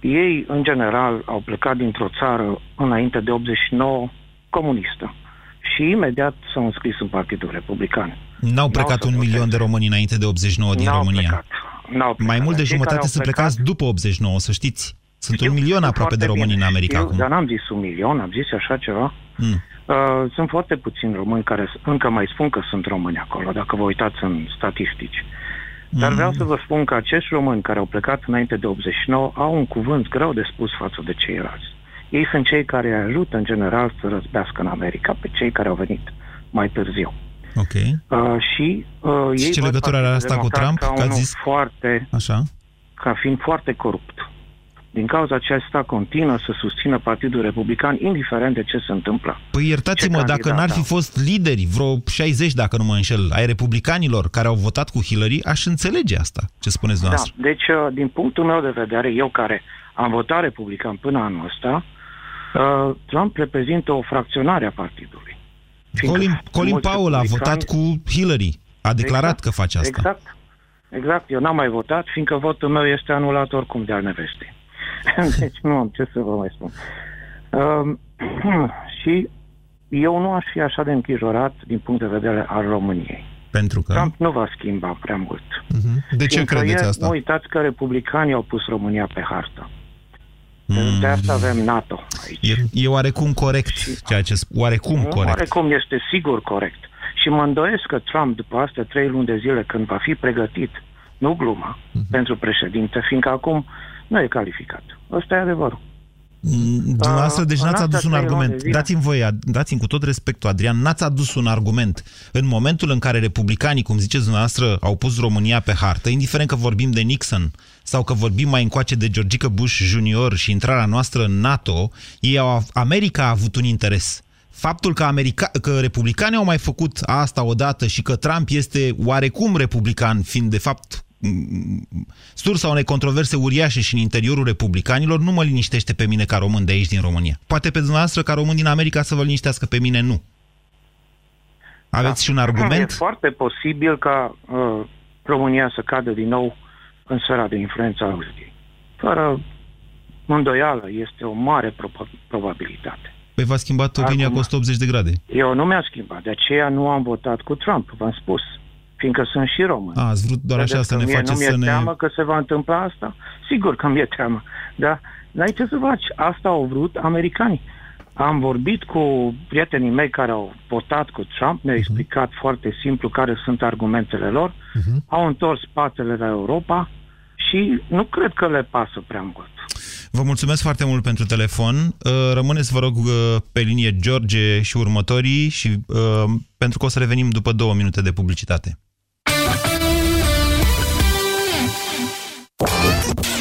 [SPEAKER 10] Ei, în general, au plecat dintr-o țară înainte de 89 comunistă și imediat s-au înscris în Partidul Republican.
[SPEAKER 2] N-au plecat
[SPEAKER 10] să
[SPEAKER 2] un milion
[SPEAKER 10] voteze.
[SPEAKER 2] de români înainte de 89 din
[SPEAKER 10] N-au
[SPEAKER 2] România.
[SPEAKER 10] Plecat. N-au plecat.
[SPEAKER 2] Mai mult de
[SPEAKER 10] Cei care
[SPEAKER 2] jumătate
[SPEAKER 10] au
[SPEAKER 2] sunt
[SPEAKER 10] plecat-
[SPEAKER 2] plecați după 89, să știți. Sunt
[SPEAKER 10] Știu,
[SPEAKER 2] un milion
[SPEAKER 10] știu
[SPEAKER 2] aproape de
[SPEAKER 10] foarte
[SPEAKER 2] români
[SPEAKER 10] bine.
[SPEAKER 2] în America
[SPEAKER 10] Știu,
[SPEAKER 2] acum.
[SPEAKER 10] Dar n-am zis un milion, am zis așa ceva.
[SPEAKER 2] Mm.
[SPEAKER 10] Uh, sunt foarte puțini români care s- încă mai spun că sunt români acolo, dacă vă uitați în statistici. Dar
[SPEAKER 2] Mm.
[SPEAKER 10] vreau să vă spun că acești români care au plecat înainte de 89 au un cuvânt greu de spus față de ceilalți. Ei sunt cei care îi ajută în general să răzbească în America pe cei care au venit mai târziu.
[SPEAKER 2] Ok.
[SPEAKER 10] Uh, și uh,
[SPEAKER 2] Și
[SPEAKER 10] ei
[SPEAKER 2] ce
[SPEAKER 10] văd
[SPEAKER 2] legătură are
[SPEAKER 10] Partidul
[SPEAKER 2] asta cu
[SPEAKER 10] Democrat
[SPEAKER 2] Trump?
[SPEAKER 10] Ca
[SPEAKER 2] Că ați
[SPEAKER 10] unul
[SPEAKER 2] zis-
[SPEAKER 10] foarte,
[SPEAKER 2] Așa.
[SPEAKER 10] ca fiind foarte corupt. Din cauza aceasta continuă să susțină Partidul Republican, indiferent de ce se întâmplă.
[SPEAKER 2] Păi iertați-mă,
[SPEAKER 10] Ce
[SPEAKER 2] dacă
[SPEAKER 10] candidat
[SPEAKER 2] n-ar fi
[SPEAKER 10] au?
[SPEAKER 2] fost lideri, vreo 60, dacă nu mă înșel, ai republicanilor care au votat cu Hillary, aș înțelege asta, ce spuneți
[SPEAKER 10] Da,
[SPEAKER 2] dumneavoastră.
[SPEAKER 10] deci, uh, din punctul meu de vedere, eu care am votat republican până anul ăsta, uh, Trump reprezintă o fracționare a partidului. Fiindcă
[SPEAKER 2] Colin, Colin
[SPEAKER 10] mulți
[SPEAKER 2] Powell a
[SPEAKER 10] republicani-
[SPEAKER 2] votat cu Hillary. A declarat
[SPEAKER 10] Exact,
[SPEAKER 2] că face asta.
[SPEAKER 10] Exact. Exact. Eu n-am mai votat, fiindcă votul meu este anulat oricum de al nevestei. deci nu am ce să vă mai spun. Um, și eu nu aș fi așa de îngrijorat din punct de vedere al României.
[SPEAKER 2] Pentru că...
[SPEAKER 10] Trump nu va schimba prea mult.
[SPEAKER 3] Mhm. De ce
[SPEAKER 10] Fiindcă
[SPEAKER 3] credeți
[SPEAKER 10] e-
[SPEAKER 3] asta?
[SPEAKER 10] Nu uitați că republicanii au pus România pe hartă.
[SPEAKER 2] Mm.
[SPEAKER 10] De asta avem NATO aici.
[SPEAKER 2] E, e oarecum corect ceea ce sp- oarecum
[SPEAKER 10] Nu,
[SPEAKER 2] corect.
[SPEAKER 10] Oarecum este sigur corect. Și mă îndoiesc că Trump, după astea trei luni de zile, când va fi pregătit, nu gluma,
[SPEAKER 2] Mhm.
[SPEAKER 10] pentru președinte, fiindcă acum nu e calificat. Ăsta e adevărul.
[SPEAKER 2] Mm, Dumneavoastră, deci
[SPEAKER 10] în
[SPEAKER 2] n-ați
[SPEAKER 10] astea
[SPEAKER 2] adus un
[SPEAKER 10] trei luni de
[SPEAKER 2] argument.
[SPEAKER 10] zile-
[SPEAKER 2] Dați-mi voie, dați-mi cu tot respectul, Adrian, n-ați adus un argument. În momentul în care republicanii, cum ziceți dumneavoastră, au pus România pe hartă, indiferent că vorbim de Nixon sau că vorbim mai încoace de Georgica Bush Junior și intrarea noastră în NATO, ei au, America a avut un interes. Faptul că, America, că republicanii au mai făcut asta odată și că Trump este oarecum republican, fiind de fapt m- sursa unei controverse uriașe și în interiorul republicanilor, nu mă liniștește pe mine ca român de aici din România. Poate pe dumneavoastră ca român din America să vă liniștească, pe mine nu. Aveți și un
[SPEAKER 10] E
[SPEAKER 2] argument?
[SPEAKER 10] foarte posibil ca uh, România să cadă din nou în sfera de influență a Rusiei. Fără îndoială, este o mare proba- probabilitate.
[SPEAKER 2] Păi v-a schimbat opinia
[SPEAKER 10] Acum-
[SPEAKER 2] cu 180 de grade.
[SPEAKER 10] Eu nu mi-a schimbat, de aceea nu am votat cu Trump, v-am spus, fiindcă sunt și român.
[SPEAKER 2] A, ați vrut doar așa
[SPEAKER 10] Credeți
[SPEAKER 2] să
[SPEAKER 10] că
[SPEAKER 2] ne
[SPEAKER 10] mie
[SPEAKER 2] faceți
[SPEAKER 10] nu mi-e
[SPEAKER 2] să ne...
[SPEAKER 10] teamă că se va întâmpla asta? Sigur că mi-e teamă, da? N-ai ce să faci, asta au vrut americanii. Am vorbit cu prietenii mei care au votat cu Trump, mi-au explicat foarte simplu care sunt argumentele lor, au întors spatele la Europa și nu cred că le pasă prea mult.
[SPEAKER 2] Vă mulțumesc foarte mult pentru telefon. Uh, Rămâneți, vă rog, uh, pe linie George și următorii și uh, pentru că o să revenim după două minute de publicitate.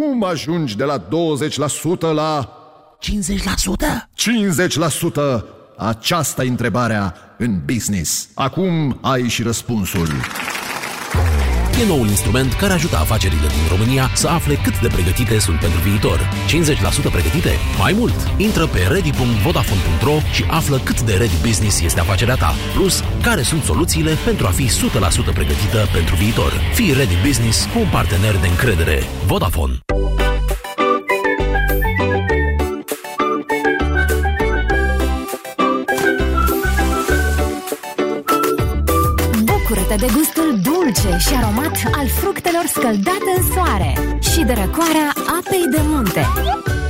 [SPEAKER 11] Cum ajungi de la 20% la 50%? 50%? Aceasta e întrebarea în business. Acum ai și răspunsul.
[SPEAKER 12] E noul instrument care ajută afacerile din România să afle cât de pregătite sunt pentru viitor. 50% pregătite? Mai mult! Intră pe ready.vodafone.ro și află cât de ready business este afacerea ta. Plus, care sunt soluțiile pentru a fi 100% pregătită pentru viitor. Fii ready business cu un partener de încredere. Vodafone.
[SPEAKER 13] Bucură-te de gustul dulce și aromat al fructelor scăldate în soare și de răcoarea apei de munte.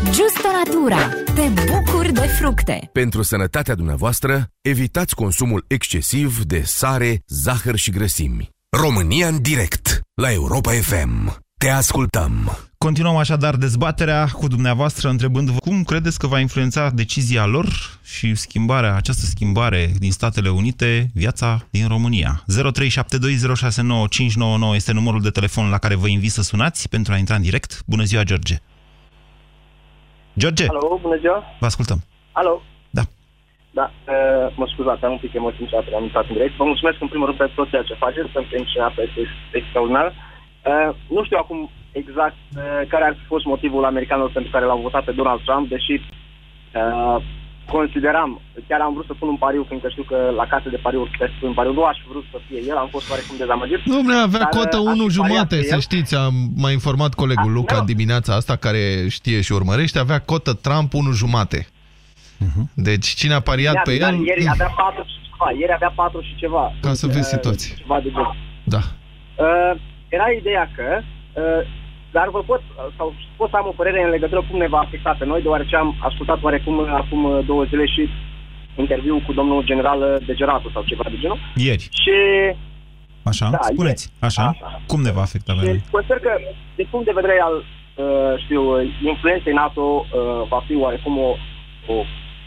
[SPEAKER 13] Justo Natura. Te bucuri de fructe.
[SPEAKER 1] Pentru sănătatea dumneavoastră, evitați consumul excesiv de sare, zahăr și grăsimi. România în direct la Europa FM. Te ascultăm.
[SPEAKER 2] Continuăm așadar dezbaterea cu dumneavoastră, întrebându-vă cum credeți că va influența decizia lor și schimbarea, această schimbare din Statele Unite, viața din România. 0372069599 este numărul de telefon la care vă invit să sunați pentru a intra în direct. Bună ziua, George! George,
[SPEAKER 14] Alo, bună ziua!
[SPEAKER 2] vă ascultăm.
[SPEAKER 14] Alo?
[SPEAKER 2] Da.
[SPEAKER 14] Da, uh, mă scuzați, am un pic emoționat, am intrat în direct. Vă mulțumesc în primul rând pentru tot ceea ce faceți, pentru emisiunea asta este extraordinar. Uh, nu știu acum exact uh, care ar fi fost motivul americanilor pentru care l-au votat pe Donald Trump, deși uh, consideram, chiar am vrut să pun un pariu, fiindcă știu că la case de pariuri se pun pariu, nu aș fi vrut să fie el, am fost oarecum dezamăgit.
[SPEAKER 3] Dom'le, avea
[SPEAKER 14] dar,
[SPEAKER 3] cotă
[SPEAKER 14] uh, aș
[SPEAKER 3] 1
[SPEAKER 14] fi pariat
[SPEAKER 3] jumate,
[SPEAKER 14] pe
[SPEAKER 3] să
[SPEAKER 14] el.
[SPEAKER 3] știți, am mai informat colegul Luca
[SPEAKER 14] da.
[SPEAKER 3] dimineața asta, care știe și urmărește, avea cotă Trump 1 jumate. Deci cine a pariat
[SPEAKER 14] Dar-
[SPEAKER 3] pe
[SPEAKER 14] dar
[SPEAKER 3] el...
[SPEAKER 14] Ieri avea 4 și ceva, ieri avea 4 și ceva.
[SPEAKER 3] Ca să vezi
[SPEAKER 14] Uh,
[SPEAKER 3] situația.
[SPEAKER 14] Ceva de genul.
[SPEAKER 3] Da.
[SPEAKER 14] Uh, era ideea că, uh, dar vă pot, sau pot să am o părere în legătură cum ne va afecta pe noi, deoarece am ascultat oarecum uh, acum uh, două zile și interviul cu domnul general uh, Degeratu sau ceva de genul.
[SPEAKER 2] Ieri.
[SPEAKER 14] Și
[SPEAKER 2] Așa?
[SPEAKER 14] Da,
[SPEAKER 2] Spuneți. Așa? Cum ne va afecta pe noi?
[SPEAKER 14] și consider că, din punct de vedere al uh, știu, influenței NATO uh, va fi oarecum o, o,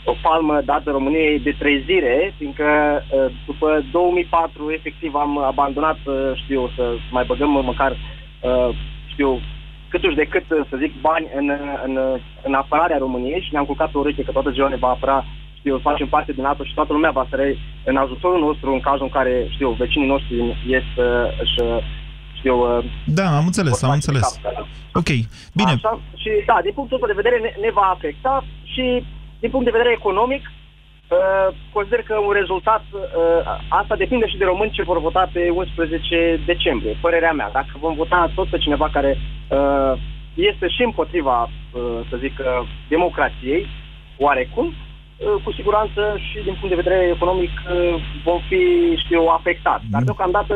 [SPEAKER 14] o palmă dată României de trezire, fiindcă uh, după 2004 efectiv am abandonat, uh, știu, să mai băgăm măcar, uh, știu, câtuși de cât, să zic, bani în, în, în apărarea României și ne-am culcat pe ureche că toată ziua ne va apăra știu, facem parte din NATO și toată lumea va să în ajutorul nostru în cazul în care, știu, vecinii noștri este își, știu...
[SPEAKER 2] Da, am înțeles, am înțeles. Ok, bine.
[SPEAKER 14] Așa, și da, din punctul ăsta de vedere ne, ne va afecta și din punct de vedere economic uh, consider că un rezultat, uh, asta depinde și de români ce vor vota pe 11 decembrie, părerea mea. Dacă vom vota tot pe cineva care uh, este și împotriva, uh, să zic, uh, democrației, oarecum, uh, cu siguranță și din punct de vedere economic uh, vom fi, știu, afectați. Dar deocamdată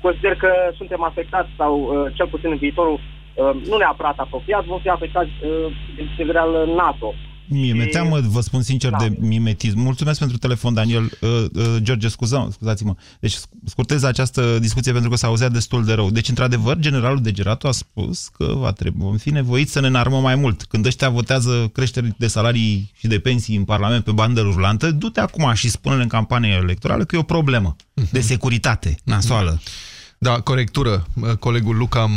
[SPEAKER 14] consider că suntem afectați sau uh, cel puțin în viitorul uh, nu neapărat apropiat, vom fi afectați uh, din punct de vedere al NATO.
[SPEAKER 2] Mie mi-e teamă, vă spun sincer, da. de mimetism. Mulțumesc pentru telefon, Daniel. Uh, uh, George, scuză, scuzați-mă. Deci scurtez această discuție pentru că s-a auzit destul de rău. Deci, într-adevăr, generalul de Gerato a spus că va trebui, vom fi nevoiți să ne înarmăm mai mult. Când ăștia votează creșteri de salarii și de pensii în Parlament pe bandă rulantă, du-te acum și spune în campanie electorală că e o problemă de securitate nasoală.
[SPEAKER 3] Da, corectură. Colegul Luca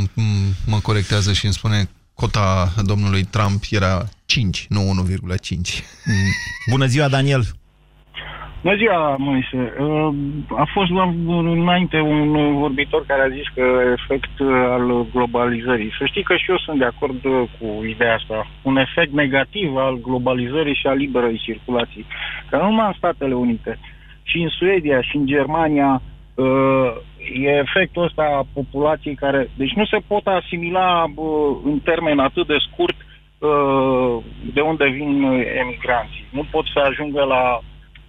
[SPEAKER 3] mă corectează și îmi spune cota domnului Trump era 5, nu 1,5.
[SPEAKER 2] Bună ziua, Daniel!
[SPEAKER 15] Bună ziua, Moise. Uh, a fost înainte un vorbitor care a zis că efect al globalizării. Să știi că și eu sunt de acord cu ideea asta. Un efect negativ al globalizării și a liberei circulații. Că nu numai în Statele Unite, și în Suedia și în Germania uh, e efectul ăsta a populației care... Deci nu se pot asimila uh, în termen atât de scurt uh, de unde vin emigranții. Nu pot să ajungă la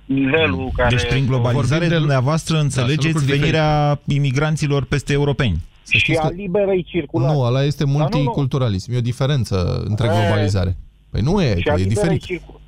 [SPEAKER 15] nivelul
[SPEAKER 2] mm.
[SPEAKER 15] care...
[SPEAKER 2] Deci prin globalizare de... dumneavoastră înțelegeți da, venirea imigranților peste europeni.
[SPEAKER 15] Să și a liberei circulații.
[SPEAKER 3] Nu, ăla este multiculturalism. E o diferență între globalizare. Păi nu e, e diferit. Circul...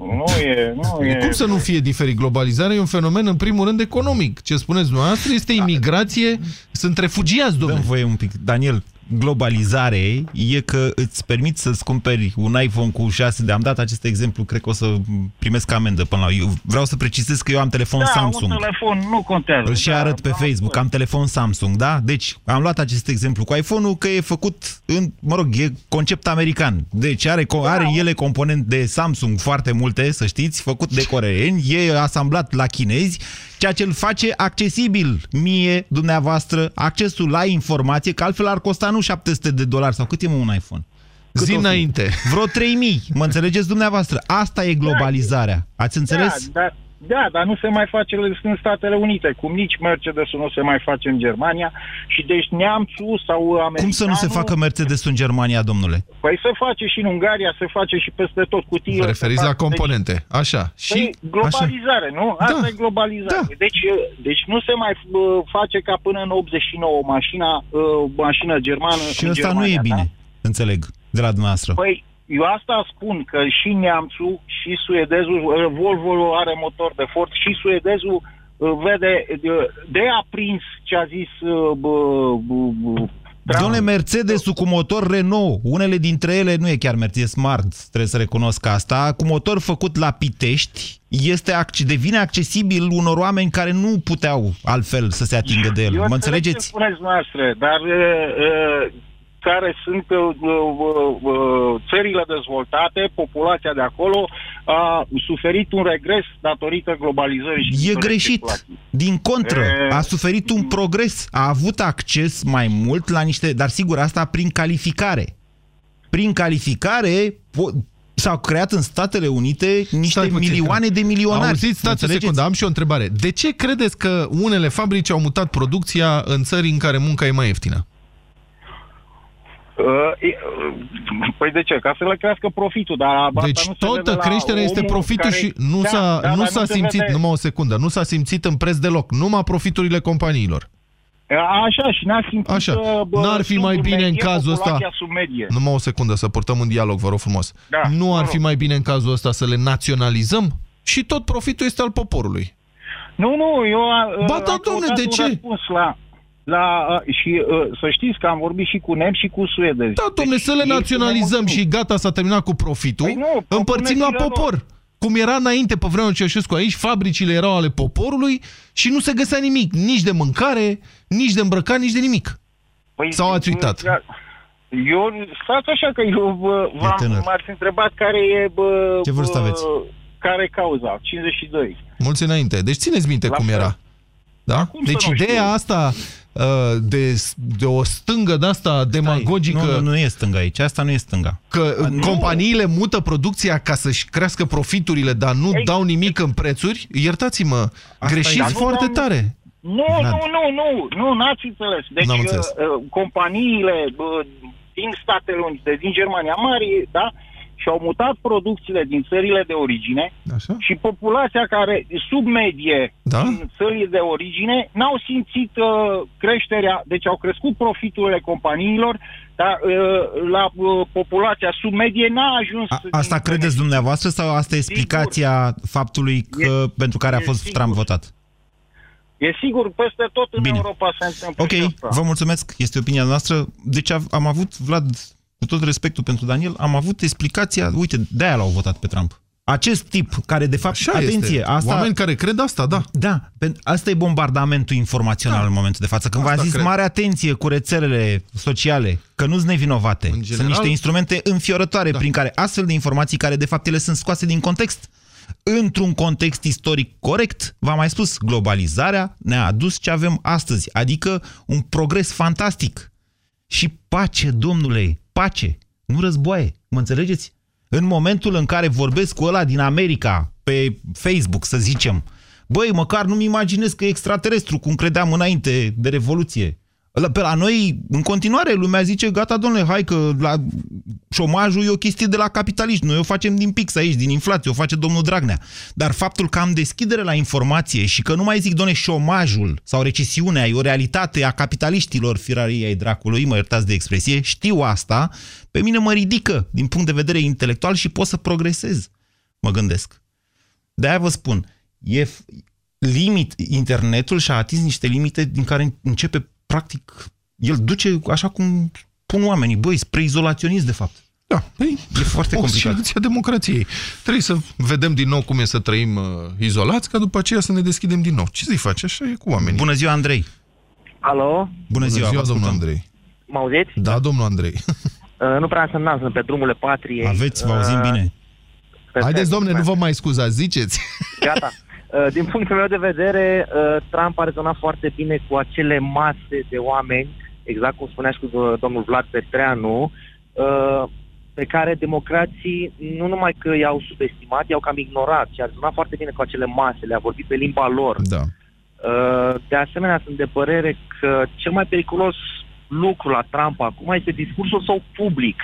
[SPEAKER 15] Nu e, nu e...
[SPEAKER 3] Cum să nu fie diferit? Globalizarea e un fenomen, în primul rând, economic. Ce spuneți dumneavoastră este imigrație, sunt refugiați, domnule.
[SPEAKER 2] Dăm voie un pic. Daniel, globalizare e că îți permit să-ți cumperi un iPhone cu 6 de... Am dat acest exemplu, cred că o să primesc amendă până la... Eu vreau să precizez că eu am telefon
[SPEAKER 15] da,
[SPEAKER 2] Samsung.
[SPEAKER 15] un telefon, nu contează.
[SPEAKER 2] Îl și
[SPEAKER 15] da,
[SPEAKER 2] arăt pe da, Facebook, am telefon Samsung, da? Deci, am luat acest exemplu cu iPhone-ul că e făcut în, mă rog, e concept american. Deci are, da, are ele component de Samsung foarte multe, să știți, făcut de coreeni, e asamblat la chinezi ceea ce îl face accesibil mie, dumneavoastră, accesul la informație, că altfel ar costa nu 700 de dolari sau cât e mă un iPhone?
[SPEAKER 3] Cât Zi înainte.
[SPEAKER 2] Vreo 3000, mă înțelegeți dumneavoastră? Asta e globalizarea. Ați înțeles?
[SPEAKER 15] Da, da. Da, dar nu se mai face în Statele Unite, cum nici Mercedes-ul nu se mai face în Germania și deci neamțul sau americanul...
[SPEAKER 2] Cum să nu se facă mercedes în Germania, domnule?
[SPEAKER 15] Păi se face și în Ungaria, se face și peste tot cutii.
[SPEAKER 3] Vă referiți la componente, deci, așa.
[SPEAKER 15] Păi, și globalizare, așa. nu? Asta da. e globalizare. Da. Deci, deci nu se mai face ca până în 89 mașina, mașină germană
[SPEAKER 2] Și ăsta Germania, nu e bine, da? înțeleg, de la dumneavoastră.
[SPEAKER 15] Păi, eu asta spun, că și neamțul, și suedezul, uh, Volvo are motor de Ford, și suedezul uh, vede de aprins ce a zis uh,
[SPEAKER 2] Domnule, Mercedes-ul cu motor Renault, unele dintre ele nu e chiar Mercedes Smart, trebuie să recunosc asta, cu motor făcut la Pitești, este, devine accesibil unor oameni care nu puteau altfel să se atingă de el. Eu mă înțelegeți?
[SPEAKER 15] Ce spuneți noastre, dar uh, care sunt uh, uh, uh, țările dezvoltate, populația de acolo a suferit un regres datorită globalizării. Și
[SPEAKER 2] e greșit. Din contră, e... a suferit un progres. A avut acces mai mult la niște... Dar sigur, asta prin calificare. Prin calificare s-au creat în Statele Unite niște Stai milioane de milionari.
[SPEAKER 3] Auziți, stați o secundă, am și o întrebare. De ce credeți că unele fabrici au mutat producția în țări în care munca e mai ieftină?
[SPEAKER 15] Uh, păi de ce? Ca să le crească profitul, dar
[SPEAKER 3] Deci
[SPEAKER 15] nu
[SPEAKER 3] toată creșterea este profitul care... și nu da, s-a da, nu s-a simțit, vede... numai o secundă, nu s-a simțit în preț deloc, numai profiturile companiilor.
[SPEAKER 15] Așa, și n-a simțit...
[SPEAKER 3] Așa, n-ar fi mai bine în cazul ăsta... Numai o secundă, să purtăm un dialog, vă rog frumos. Da, nu ar fi mai bine în cazul ăsta să le naționalizăm? Și tot profitul este al poporului.
[SPEAKER 15] Nu, nu, eu...
[SPEAKER 3] Ba da, domne, de ce?
[SPEAKER 15] La la, uh, și uh, să știți că am vorbit și cu nemți și cu suedezi.
[SPEAKER 3] Da, domne,
[SPEAKER 15] Deci
[SPEAKER 3] să le
[SPEAKER 15] ei
[SPEAKER 3] naționalizăm
[SPEAKER 15] sunt
[SPEAKER 3] și gata, s-a terminat cu profitul.
[SPEAKER 15] Păi nu,
[SPEAKER 3] împărțim la
[SPEAKER 15] propuneți-le
[SPEAKER 3] popor. Cum era înainte pe vremea lui Ceaușescu aici, fabricile erau ale poporului și nu se găsea nimic, nici de mâncare, nici de îmbrăcat, nici de nimic.
[SPEAKER 15] Păi,
[SPEAKER 3] Sau ați uitat?
[SPEAKER 15] Eu, stați așa că eu vă- v-am-
[SPEAKER 2] tânăr.
[SPEAKER 15] m-ați întrebat care e... Bă,
[SPEAKER 3] Ce vârstă
[SPEAKER 15] bă,
[SPEAKER 3] aveți?
[SPEAKER 15] Care e cauza? 52.
[SPEAKER 3] Mulți înainte. Deci țineți minte
[SPEAKER 15] La
[SPEAKER 3] cum
[SPEAKER 15] fel.
[SPEAKER 3] era. Da?
[SPEAKER 15] Cum să
[SPEAKER 3] Deci
[SPEAKER 15] nu
[SPEAKER 3] ideea
[SPEAKER 15] știu?
[SPEAKER 3] asta uh, de, de o stângă de asta demagogică...
[SPEAKER 2] Nu, nu, nu e stânga aici, asta nu e stânga.
[SPEAKER 3] Că nu. companiile mută producția ca să-și crească profiturile, dar nu
[SPEAKER 15] Ei,
[SPEAKER 3] dau nimic în prețuri, iertați-mă, greșiți
[SPEAKER 15] Dar nu,
[SPEAKER 3] foarte
[SPEAKER 15] doamne,
[SPEAKER 3] tare.
[SPEAKER 15] Nu,
[SPEAKER 3] Vlad.
[SPEAKER 15] nu, nu, nu, nu, n-ați înțeles. Deci
[SPEAKER 3] N-am
[SPEAKER 15] uh,
[SPEAKER 3] înțeles.
[SPEAKER 15] uh, companiile uh, din Statele Unite, din Germania mari, da, și-au mutat producțiile din țările de origine
[SPEAKER 3] Așa?
[SPEAKER 15] și populația care, sub medie,
[SPEAKER 3] Da?
[SPEAKER 15] din țările de origine, n-au simțit uh, creșterea, deci au crescut profiturile companiilor, dar uh, la uh, populația sub medie n-a ajuns...
[SPEAKER 2] A, asta credeți dumneavoastră sau asta e explicația faptului că, pentru care a fost Trump votat?
[SPEAKER 15] E sigur, peste tot în
[SPEAKER 2] Bine.
[SPEAKER 15] Europa se întâmplă
[SPEAKER 2] Ok,
[SPEAKER 15] și asta.
[SPEAKER 2] vă mulțumesc, este opinia noastră. Deci av- am avut, Vlad, cu tot respectul pentru Daniel, am avut explicația, uite, de-aia l-au votat pe Trump. Acest tip, care de fapt,
[SPEAKER 3] Așa
[SPEAKER 2] atenție,
[SPEAKER 3] este.
[SPEAKER 2] asta...
[SPEAKER 3] Oameni care cred asta, da.
[SPEAKER 2] Da, pen- asta e bombardamentul informațional
[SPEAKER 3] Da.
[SPEAKER 2] în momentul de față. Când v-am
[SPEAKER 3] Asta
[SPEAKER 2] zis
[SPEAKER 3] cred.
[SPEAKER 2] mare atenție cu rețelele sociale, că nu-s nevinovate. Sunt
[SPEAKER 3] general-
[SPEAKER 2] niște instrumente înfiorătoare da. prin care astfel de informații care de fapt ele sunt scoase din context, într-un context istoric corect, v-am mai spus, globalizarea ne-a adus ce avem astăzi, adică un progres fantastic. Și pace, domnule, pace, nu războaie, mă înțelegeți? În momentul în care vorbesc cu ăla din America, pe Facebook, să zicem, băi, măcar nu-mi imaginez că e extraterestru, cum credeam înainte de Revoluție. La- Pe la noi, în continuare, lumea zice, gata, domnule, hai că la șomajul e o chestie de la capitaliști. Noi o facem din pix aici, din inflație, o face domnul Dragnea. Dar faptul că am deschidere la informație și că nu mai zic, domnule, șomajul sau recesiunea e o realitate a capitaliștilor firarii ai dracului, mă iertați de expresie, știu asta, pe mine mă ridică din punct de vedere intelectual și pot să progresez, mă gândesc. De-aia vă spun, e f- limit, internetul și-a atins niște limite din care începe, practic, el duce așa cum pun oamenii, băi, spre izolaționism, de fapt.
[SPEAKER 3] Da, păi,
[SPEAKER 2] E foarte complicat.
[SPEAKER 3] Oscilația democrației. Trebuie să vedem din nou cum e să trăim uh, izolați, ca după aceea să ne deschidem din nou. Ce să-i faci? Așa e cu oamenii.
[SPEAKER 2] Bună ziua, Andrei!
[SPEAKER 16] Alo?
[SPEAKER 2] Bună ziua, vă
[SPEAKER 3] domnul
[SPEAKER 2] ascultăm.
[SPEAKER 3] Andrei.
[SPEAKER 16] Mă auziți?
[SPEAKER 3] Da, domnul Andrei.
[SPEAKER 16] Uh, nu prea însemnam, sunt pe drumurile patriei.
[SPEAKER 2] Aveți, vă auzim
[SPEAKER 16] Uh,
[SPEAKER 2] bine.
[SPEAKER 16] perfect,
[SPEAKER 3] Haideți, domne, nu
[SPEAKER 16] mulțumesc.
[SPEAKER 3] vă mai scuzați, ziceți.
[SPEAKER 16] Gata. Uh, Din punctul meu de vedere, uh, Trump a rezonat foarte bine cu acele mase de oameni, exact cum spunea și cu do- domnul Vlad Petreanu, uh, pe care democrații nu numai că i-au subestimat, i-au cam ignorat și a rezonat foarte bine cu acele mase, le-a vorbit pe limba lor.
[SPEAKER 3] Da.
[SPEAKER 16] Uh, De asemenea, sunt de părere că cel mai periculos lucru la Trump acum este discursul său public.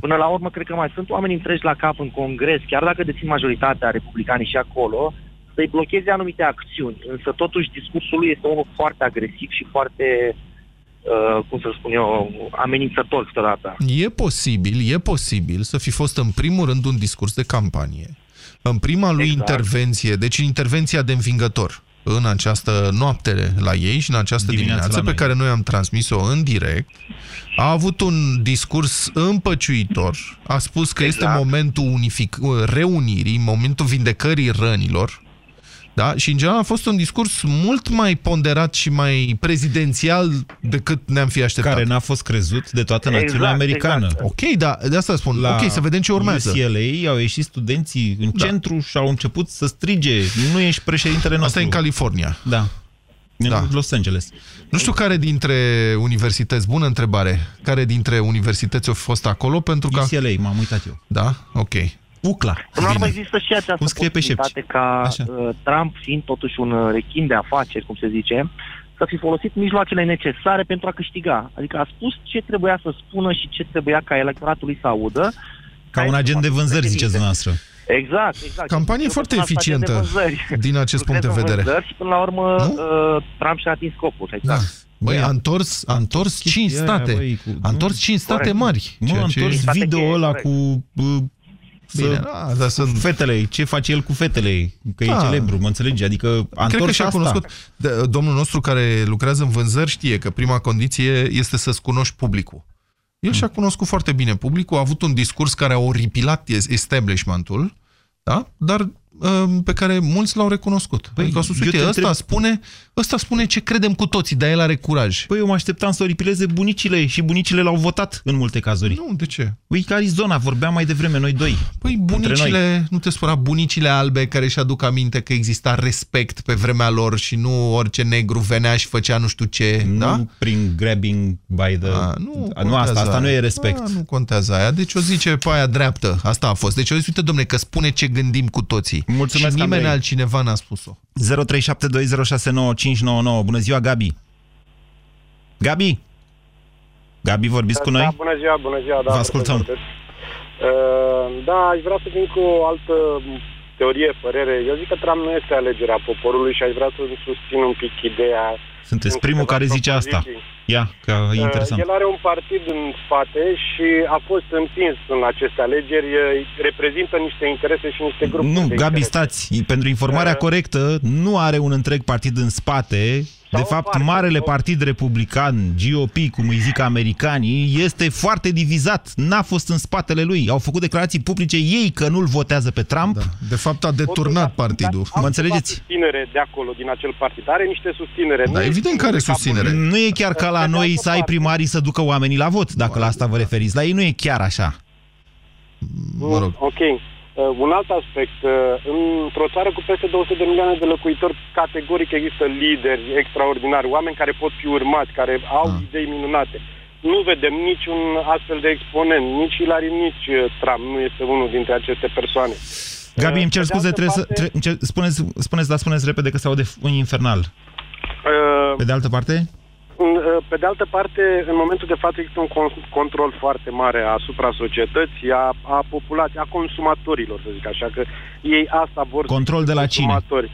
[SPEAKER 16] Până la urmă, cred că mai sunt oameni întregi la cap în Congres, chiar dacă dețin majoritatea republicanii și acolo, să-i blocheze anumite acțiuni. Însă, totuși, discursul lui este unul foarte agresiv și foarte, uh, cum să spun eu, amenințător câteodată.
[SPEAKER 3] E posibil, e posibil să fi fost în primul rând un discurs de campanie. În prima lui
[SPEAKER 16] Exact.
[SPEAKER 3] intervenție, deci intervenția de învingător în această noapte la ei și în această
[SPEAKER 2] Dimineață
[SPEAKER 3] dimineață,
[SPEAKER 2] la
[SPEAKER 3] pe
[SPEAKER 2] noi.
[SPEAKER 3] care noi am transmis-o în direct, a avut un discurs împăciuitor, a spus că
[SPEAKER 16] Exact.
[SPEAKER 3] este momentul unific, reunirii, momentul vindecării rănilor, da? Și în general a fost un discurs mult mai ponderat și mai prezidențial decât ne-am fi așteptat.
[SPEAKER 2] Care n-a fost crezut de toată
[SPEAKER 16] Exact,
[SPEAKER 2] națiunea americană.
[SPEAKER 16] exact.
[SPEAKER 3] Ok, da, de asta spun.
[SPEAKER 2] La
[SPEAKER 3] ok, să vedem ce urmează.
[SPEAKER 2] UCLA au ieșit studenții în
[SPEAKER 3] Da.
[SPEAKER 2] centru și au început să strige nu ești președintele nostru.
[SPEAKER 3] Asta e în California.
[SPEAKER 2] Da. În
[SPEAKER 3] Da.
[SPEAKER 2] Los Angeles.
[SPEAKER 3] Nu știu care dintre universități, bună întrebare, care dintre universități au fost acolo, pentru că...
[SPEAKER 2] UCLA, m-am uitat eu.
[SPEAKER 3] Da? Ok.
[SPEAKER 2] UCLA.
[SPEAKER 16] Până la urmă
[SPEAKER 3] Bine.
[SPEAKER 16] există și această
[SPEAKER 2] Cum scrie pe
[SPEAKER 16] posibilitate ca
[SPEAKER 2] Așa.
[SPEAKER 16] uh, Trump, fiind totuși un uh, rechin de afaceri, cum se zice, să fi folosit mijloacele necesare pentru a câștiga. Adică a spus ce trebuia să spună și ce trebuia ca electoratul lui să audă.
[SPEAKER 2] Ca un agent de vânzări, ziceți dumneavoastră.
[SPEAKER 16] Exact, exact.
[SPEAKER 3] Campanie
[SPEAKER 16] Eu
[SPEAKER 3] foarte
[SPEAKER 16] sunt agent de
[SPEAKER 3] eficientă
[SPEAKER 16] vânzări.
[SPEAKER 3] din acest punct de
[SPEAKER 16] Lucrez în
[SPEAKER 3] vedere.
[SPEAKER 16] vânzări Și până la urmă
[SPEAKER 3] Nu?
[SPEAKER 16] uh, Trump și-a atins scopul.
[SPEAKER 3] Da.
[SPEAKER 16] Exact.
[SPEAKER 3] Băi, a întors, a întors
[SPEAKER 2] chestia
[SPEAKER 3] 5
[SPEAKER 2] aia,
[SPEAKER 3] state.
[SPEAKER 2] băi, cu-
[SPEAKER 3] A întors 5 state
[SPEAKER 16] Corect.
[SPEAKER 3] mari.
[SPEAKER 2] Mă,
[SPEAKER 3] ceea
[SPEAKER 2] am
[SPEAKER 3] ce-
[SPEAKER 2] întors
[SPEAKER 16] State
[SPEAKER 2] video
[SPEAKER 16] cheie,
[SPEAKER 2] ăla
[SPEAKER 16] corect.
[SPEAKER 2] cu uh,
[SPEAKER 3] Bine, da, dar sunt...
[SPEAKER 2] Fetele, ce face el cu fetele? Că
[SPEAKER 3] Da.
[SPEAKER 2] e celebru, mă înțelegi? Adică a
[SPEAKER 3] Cred că
[SPEAKER 2] întors
[SPEAKER 3] și-a
[SPEAKER 2] asta.
[SPEAKER 3] cunoscut. De- Domnul nostru care lucrează în vânzări știe că prima condiție este să-ți cunoști publicul. El și-a cunoscut foarte bine publicul, a avut un discurs care a oripilat es- establishmentul, da? dar um, pe care mulți l-au recunoscut. Păi, adică au spus,
[SPEAKER 2] eu
[SPEAKER 3] uite,
[SPEAKER 2] te
[SPEAKER 3] ăsta,
[SPEAKER 2] întreb-
[SPEAKER 3] spune, ăsta spune ce credem cu toții, dar el are curaj.
[SPEAKER 2] Păi eu mă așteptam să oripileze bunicile și bunicile l-au votat în multe cazuri.
[SPEAKER 3] Nu, de ce?
[SPEAKER 2] Ui, ca Arizona, vorbeam mai devreme noi doi.
[SPEAKER 3] Păi
[SPEAKER 2] Între noi.
[SPEAKER 3] bunicile, nu te spura, bunicile albe care își aduc aminte că exista respect pe vremea lor și nu orice negru venea și făcea nu știu ce,
[SPEAKER 2] Nu
[SPEAKER 3] da?
[SPEAKER 2] prin grabbing by the...
[SPEAKER 3] A, nu,
[SPEAKER 2] A, nu asta, asta nu e respect.
[SPEAKER 3] A, nu contează aia. Deci o zice pe aia dreaptă. Asta a fost. Deci o zice, uite, domne, că spune ce gândim cu toții.
[SPEAKER 2] Mulțumesc,
[SPEAKER 3] și nimeni
[SPEAKER 2] Andrei.
[SPEAKER 3] altcineva n-a spus-o.
[SPEAKER 2] 0372069599. Bună ziua, Gabi! Gabi! Gabi, vorbiți cu noi?
[SPEAKER 17] Da, bună ziua, bună ziua. Da,
[SPEAKER 2] Vă ascultăm.
[SPEAKER 17] vorbesc. Uh, da, aș vrea să vin cu o altă teorie, părere. Eu zic că Trump nu este alegerea poporului și aș vrea să susțin un pic ideea.
[SPEAKER 2] Sunteți
[SPEAKER 17] în
[SPEAKER 2] primul
[SPEAKER 17] câteva
[SPEAKER 2] care zice asta.
[SPEAKER 17] propoziții.
[SPEAKER 2] Ia, că e interesant.
[SPEAKER 17] Uh, El are un partid în spate și a fost împins în aceste alegeri. Uh, Reprezintă niște interese și niște grupuri
[SPEAKER 2] Nu,
[SPEAKER 17] de
[SPEAKER 2] Gabi,
[SPEAKER 17] interese.
[SPEAKER 2] stați. Pentru informarea corectă, nu are un întreg partid în spate. De fapt, marele partid republican, GOP, cum îi zic americanii, este foarte divizat. N-a fost în spatele lui. Au făcut declarații publice ei că nu-l votează pe Trump. Da.
[SPEAKER 3] De fapt, a deturnat partidul.
[SPEAKER 2] Mă înțelegeți?
[SPEAKER 17] susținere de acolo, din acel partid. Are niște susținere.
[SPEAKER 3] Da,
[SPEAKER 17] Nu
[SPEAKER 3] evident că are susținere.
[SPEAKER 2] Nu e chiar ca la noi să ai primarii să ducă oamenii la vot, dacă la asta vă referiți. La ei nu e chiar așa.
[SPEAKER 3] Mă rog.
[SPEAKER 17] Ok. Uh, un alt aspect. Uh, într-o țară cu peste 200 de milioane de locuitori, categoric există lideri extraordinari, oameni care pot fi urmați, care au
[SPEAKER 3] Ah.
[SPEAKER 17] idei minunate. Nu vedem niciun astfel de exponent, nici Hillary, nici uh, Trump nu este unul dintre aceste persoane.
[SPEAKER 2] Gabi, îmi cer
[SPEAKER 17] Pe de
[SPEAKER 2] scuze,
[SPEAKER 17] altă
[SPEAKER 2] trebuie să...
[SPEAKER 17] parte-
[SPEAKER 2] Tre- îmi cer, spuneți, spuneți, dar spuneți repede că se aude un infernal.
[SPEAKER 17] Uh,
[SPEAKER 2] Pe de altă parte?
[SPEAKER 17] În- Pe de altă parte, în momentul de față există un con- control foarte mare asupra societății, a, a populației, a consumatorilor, să zic așa, că ei asta vor.
[SPEAKER 2] Control de la cine?
[SPEAKER 17] consumatori.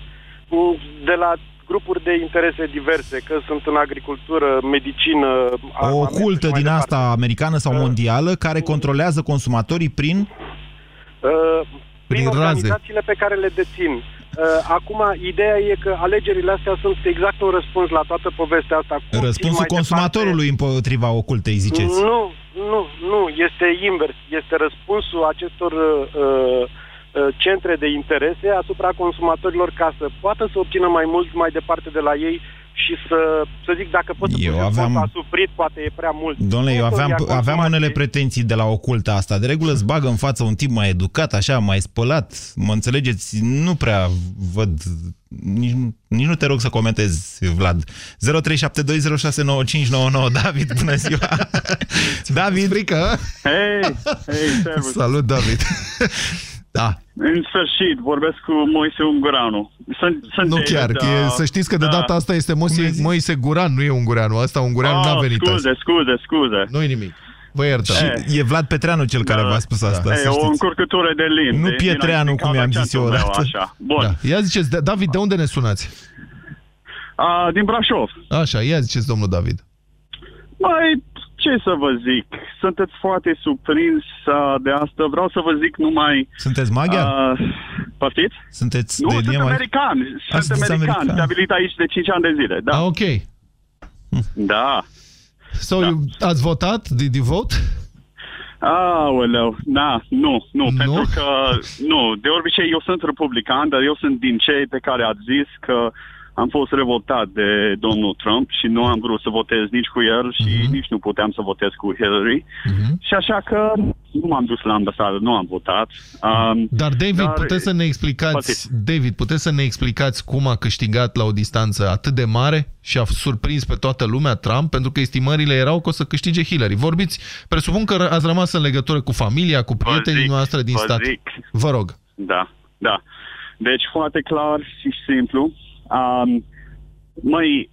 [SPEAKER 17] Mm, De la grupuri de interese diverse, că sunt în agricultură, medicină...
[SPEAKER 2] O
[SPEAKER 17] armament
[SPEAKER 2] ocultă
[SPEAKER 17] și mai
[SPEAKER 2] din
[SPEAKER 17] departe.
[SPEAKER 2] asta americană sau mondială care controlează consumatorii prin...
[SPEAKER 17] Uh, prin
[SPEAKER 2] Prin raze.
[SPEAKER 17] organizațiile pe care le dețin. Uh, Acum, ideea e că alegerile astea sunt exact un răspuns la toată povestea asta. Cum fii
[SPEAKER 2] Răspunsul
[SPEAKER 17] mai
[SPEAKER 2] consumatorului împotriva ocultei, ziceți.
[SPEAKER 17] Nu, nu, nu, este invers. Este răspunsul acestor uh, uh, centre de interese asupra consumatorilor ca să poată să obțină mai mult mai departe de la ei și să, să zic, dacă pot să
[SPEAKER 2] Eu
[SPEAKER 17] pun
[SPEAKER 2] aveam-
[SPEAKER 17] a suprit, poate e prea mult.
[SPEAKER 2] Domnule, eu aveam,
[SPEAKER 17] Totul e
[SPEAKER 2] aveam
[SPEAKER 17] acum-
[SPEAKER 2] unele pretenții de la oculta asta. De regulă îți bagă în față un tip mai educat, așa, mai spălat. Mă înțelegeți? Nu prea văd... Nici, nu- nici nu te rog să comentezi, Vlad. 0372069599. David, bună ziua! David!
[SPEAKER 3] Frică?
[SPEAKER 18] Hei, hei, servus.
[SPEAKER 3] Salut, David! da.
[SPEAKER 18] În sfârșit, vorbesc cu Moise Ungureanu. Sunt, sunt
[SPEAKER 3] Nu
[SPEAKER 18] de-
[SPEAKER 3] chiar,
[SPEAKER 18] da,
[SPEAKER 3] e, să știți că de
[SPEAKER 18] da.
[SPEAKER 3] data asta este Moise, Moise Guran, nu e Ungureanu. Asta Ungureanu
[SPEAKER 18] Ah,
[SPEAKER 3] n-a venit
[SPEAKER 18] scuze,
[SPEAKER 3] azi.
[SPEAKER 18] scuze, scuze.
[SPEAKER 3] Nu-i nimic. Vă iertăm.
[SPEAKER 2] Și e Vlad Petreanu cel care v-a spus asta,
[SPEAKER 18] E
[SPEAKER 2] să
[SPEAKER 18] o
[SPEAKER 2] știți.
[SPEAKER 18] încurcătură de limbi.
[SPEAKER 2] Nu
[SPEAKER 18] din-
[SPEAKER 2] Pietreanu,
[SPEAKER 18] din
[SPEAKER 2] cum i-am zis eu
[SPEAKER 18] accentul meu,
[SPEAKER 2] odată.
[SPEAKER 18] Așa. Bun.
[SPEAKER 3] Da. Ia ziceți, Da- David, de unde ne sunați?
[SPEAKER 18] A, din Brașov.
[SPEAKER 3] Așa, ia ziceți, domnul David.
[SPEAKER 18] Mai, ce să vă zic? Sunteți foarte surprins uh, de asta. Vreau să vă zic numai...
[SPEAKER 2] Sunteți maghiar?
[SPEAKER 18] Uh, poftiți?
[SPEAKER 2] Sunteți
[SPEAKER 18] Nu,
[SPEAKER 2] de
[SPEAKER 18] sunt
[SPEAKER 2] etnie mag-
[SPEAKER 18] american.
[SPEAKER 2] Ah,
[SPEAKER 18] Sunt
[SPEAKER 2] sunteți
[SPEAKER 18] american.
[SPEAKER 2] american.
[SPEAKER 18] Stabilit aici de 5 ani de zile. Da.
[SPEAKER 3] Ah, ok.
[SPEAKER 18] Da.
[SPEAKER 3] So, you, ați votat? Did you vote?
[SPEAKER 18] Aoleu, da, nu, nu, nu, pentru că, nu, de obicei eu sunt republican, dar eu sunt din cei pe care ați zis că am fost revoltat de domnul Trump și nu am vrut să votez nici cu el și
[SPEAKER 3] Mhm.
[SPEAKER 18] uh-huh. nici nu puteam să votez cu Hillary. Uh-huh. Și așa că nu m-am dus la ambasadă, nu am votat. Um,
[SPEAKER 3] Dar David,
[SPEAKER 18] dar-
[SPEAKER 3] puteți să ne explicați,
[SPEAKER 18] Poftiți.
[SPEAKER 3] David, puteți să ne explicați cum a câștigat la o distanță atât de mare și a surprins pe toată lumea Trump, pentru că estimările erau că o să câștige Hillary. Vorbiți, presupun că ați rămas în legătură cu familia, cu prietenii
[SPEAKER 18] zic,
[SPEAKER 3] noastre din
[SPEAKER 18] vă
[SPEAKER 3] stat.
[SPEAKER 18] zic.
[SPEAKER 3] Vă rog.
[SPEAKER 18] Da, da. Deci foarte clar și simplu. Um, măi,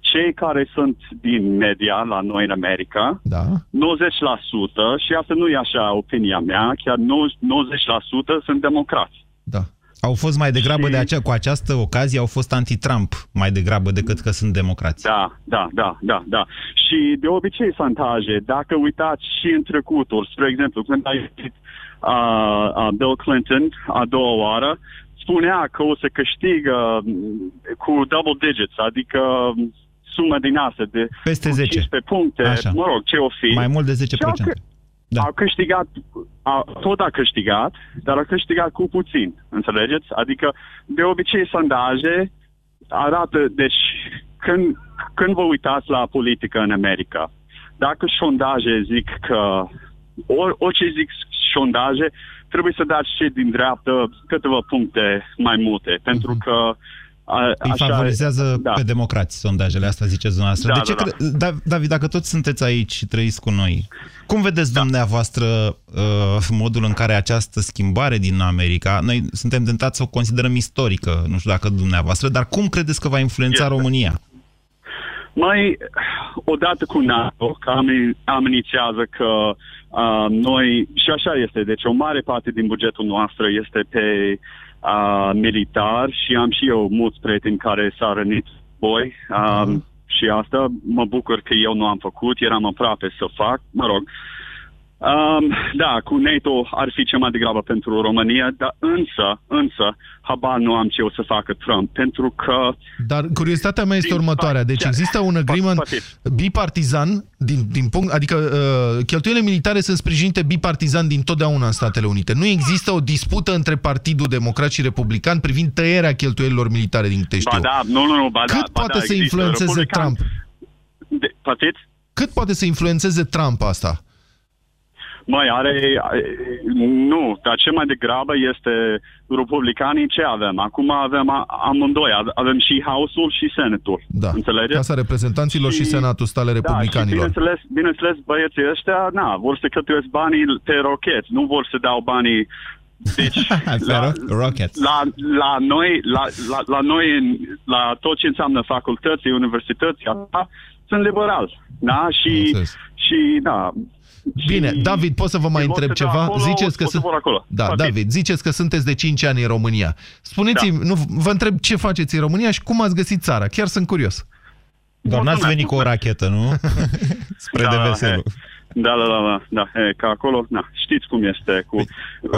[SPEAKER 18] cei care sunt din media la noi în America,
[SPEAKER 3] da.
[SPEAKER 18] 90%, și asta nu e așa opinia mea, chiar 90% sunt democrați.
[SPEAKER 3] Da.
[SPEAKER 2] Au fost mai degrabă
[SPEAKER 18] Și-
[SPEAKER 2] de acea, cu această ocazie, au fost anti-Trump mai degrabă decât că sunt democrați.
[SPEAKER 18] Da, da, da, da, da. Și de obicei santaje, dacă uitați și în trecutul, spre exemplu, când a ieșit uh, uh, Bill Clinton a doua oară, spunea că o să câștigă mm, cu double digits, adică mm, sumă din asta de
[SPEAKER 2] Peste
[SPEAKER 18] cu
[SPEAKER 2] 10.
[SPEAKER 18] 15 puncte,
[SPEAKER 2] Așa.
[SPEAKER 18] mă rog, ce o fi.
[SPEAKER 2] Mai mult de
[SPEAKER 18] Și au
[SPEAKER 2] 10%.
[SPEAKER 18] câ- A câștigat, a, tot a câștigat, dar a câștigat cu puțin, înțelegeți? Adică, de obicei, sondaje arată, deci, când, când vă uitați la politică în America, dacă sondaje zic că, or, orice zic sondaje, trebuie să dați și din dreaptă câteva puncte mai multe, pentru că a,
[SPEAKER 2] Îi
[SPEAKER 18] așa,
[SPEAKER 2] favorizează
[SPEAKER 18] da.
[SPEAKER 2] pe democrați sondajele, asta ziceți dumneavoastră.
[SPEAKER 18] Da,
[SPEAKER 2] de ce
[SPEAKER 18] da, da.
[SPEAKER 2] cre- da, David, dacă toți sunteți aici și trăiți cu noi, cum vedeți da. dumneavoastră uh, modul în care această schimbare din America, noi suntem tentați să o considerăm istorică, nu știu dacă dumneavoastră, dar cum credeți că va influența
[SPEAKER 18] Este.
[SPEAKER 2] România?
[SPEAKER 18] Mai, odată cu NATO, că am- amenințează că uh, noi, și așa este, deci o mare parte din bugetul nostru este pe uh, militar și am și eu mulți prieteni care s-au rănit voi um, și asta mă bucur că eu nu am făcut, eram aproape să fac, mă rog. Um, da, cu NATO ar fi cea mai degrabă pentru România, dar însă, însă, habar nu am ce o să facă Trump, pentru că
[SPEAKER 3] Dar curiozitatea mea este următoarea. Deci există un agreement bipartizan, din, din punct, adică uh, cheltuielile militare sunt sprijinite bipartizan din totdeauna în Statele Unite. Nu există o dispută între Partidul Democrat și Republican privind tăierea cheltuielilor militare din câte știu.
[SPEAKER 18] Ba da, nu, nu, nu, ba da,
[SPEAKER 3] Cât
[SPEAKER 18] ba
[SPEAKER 3] poate
[SPEAKER 18] da,
[SPEAKER 3] să
[SPEAKER 18] există.
[SPEAKER 3] influențeze
[SPEAKER 18] Republican-
[SPEAKER 3] Trump?
[SPEAKER 18] De, pătiți?
[SPEAKER 3] Cât poate să influențeze Trump asta?
[SPEAKER 18] Mai are, nu, dar ce mai degrabă este republicanii ce avem? Acum avem a- amândoi, ave- avem și House-ul și Senatul.
[SPEAKER 3] Da.
[SPEAKER 18] Înțelegeți?
[SPEAKER 3] Casa Reprezentanților și, Senatul stale
[SPEAKER 18] Da, și
[SPEAKER 3] republicanilor.
[SPEAKER 18] bineînțeles, bineînțeles, băieții ăștia, na, vor să cheltuiesc banii pe rocheți, nu vor să dau banii deci,
[SPEAKER 2] Pe ro- rockets.
[SPEAKER 18] la, la noi, la, la, la noi, în- la tot ce înseamnă facultății, universității, asta, sunt liberal. Da? Și, și da.
[SPEAKER 3] Bine,
[SPEAKER 18] și
[SPEAKER 3] David, pot să vă mai
[SPEAKER 18] în loc
[SPEAKER 3] întreb
[SPEAKER 18] să dau
[SPEAKER 3] ceva?
[SPEAKER 18] Acolo,
[SPEAKER 3] ziceți că
[SPEAKER 18] o să
[SPEAKER 3] sunt...
[SPEAKER 18] vor acolo.
[SPEAKER 3] Da,
[SPEAKER 18] Poate.
[SPEAKER 3] David, ziceți că sunteți de 5 ani în România. Spuneți-mi,
[SPEAKER 18] Da.
[SPEAKER 3] nu, vă întreb ce faceți în România și cum ați găsit țara. Chiar sunt curios.
[SPEAKER 2] Doar n-ați venit cu o rachetă, nu? Spre de veselul.
[SPEAKER 18] Da, da, da, da, da, e, că acolo, na, știți cum este. Cu...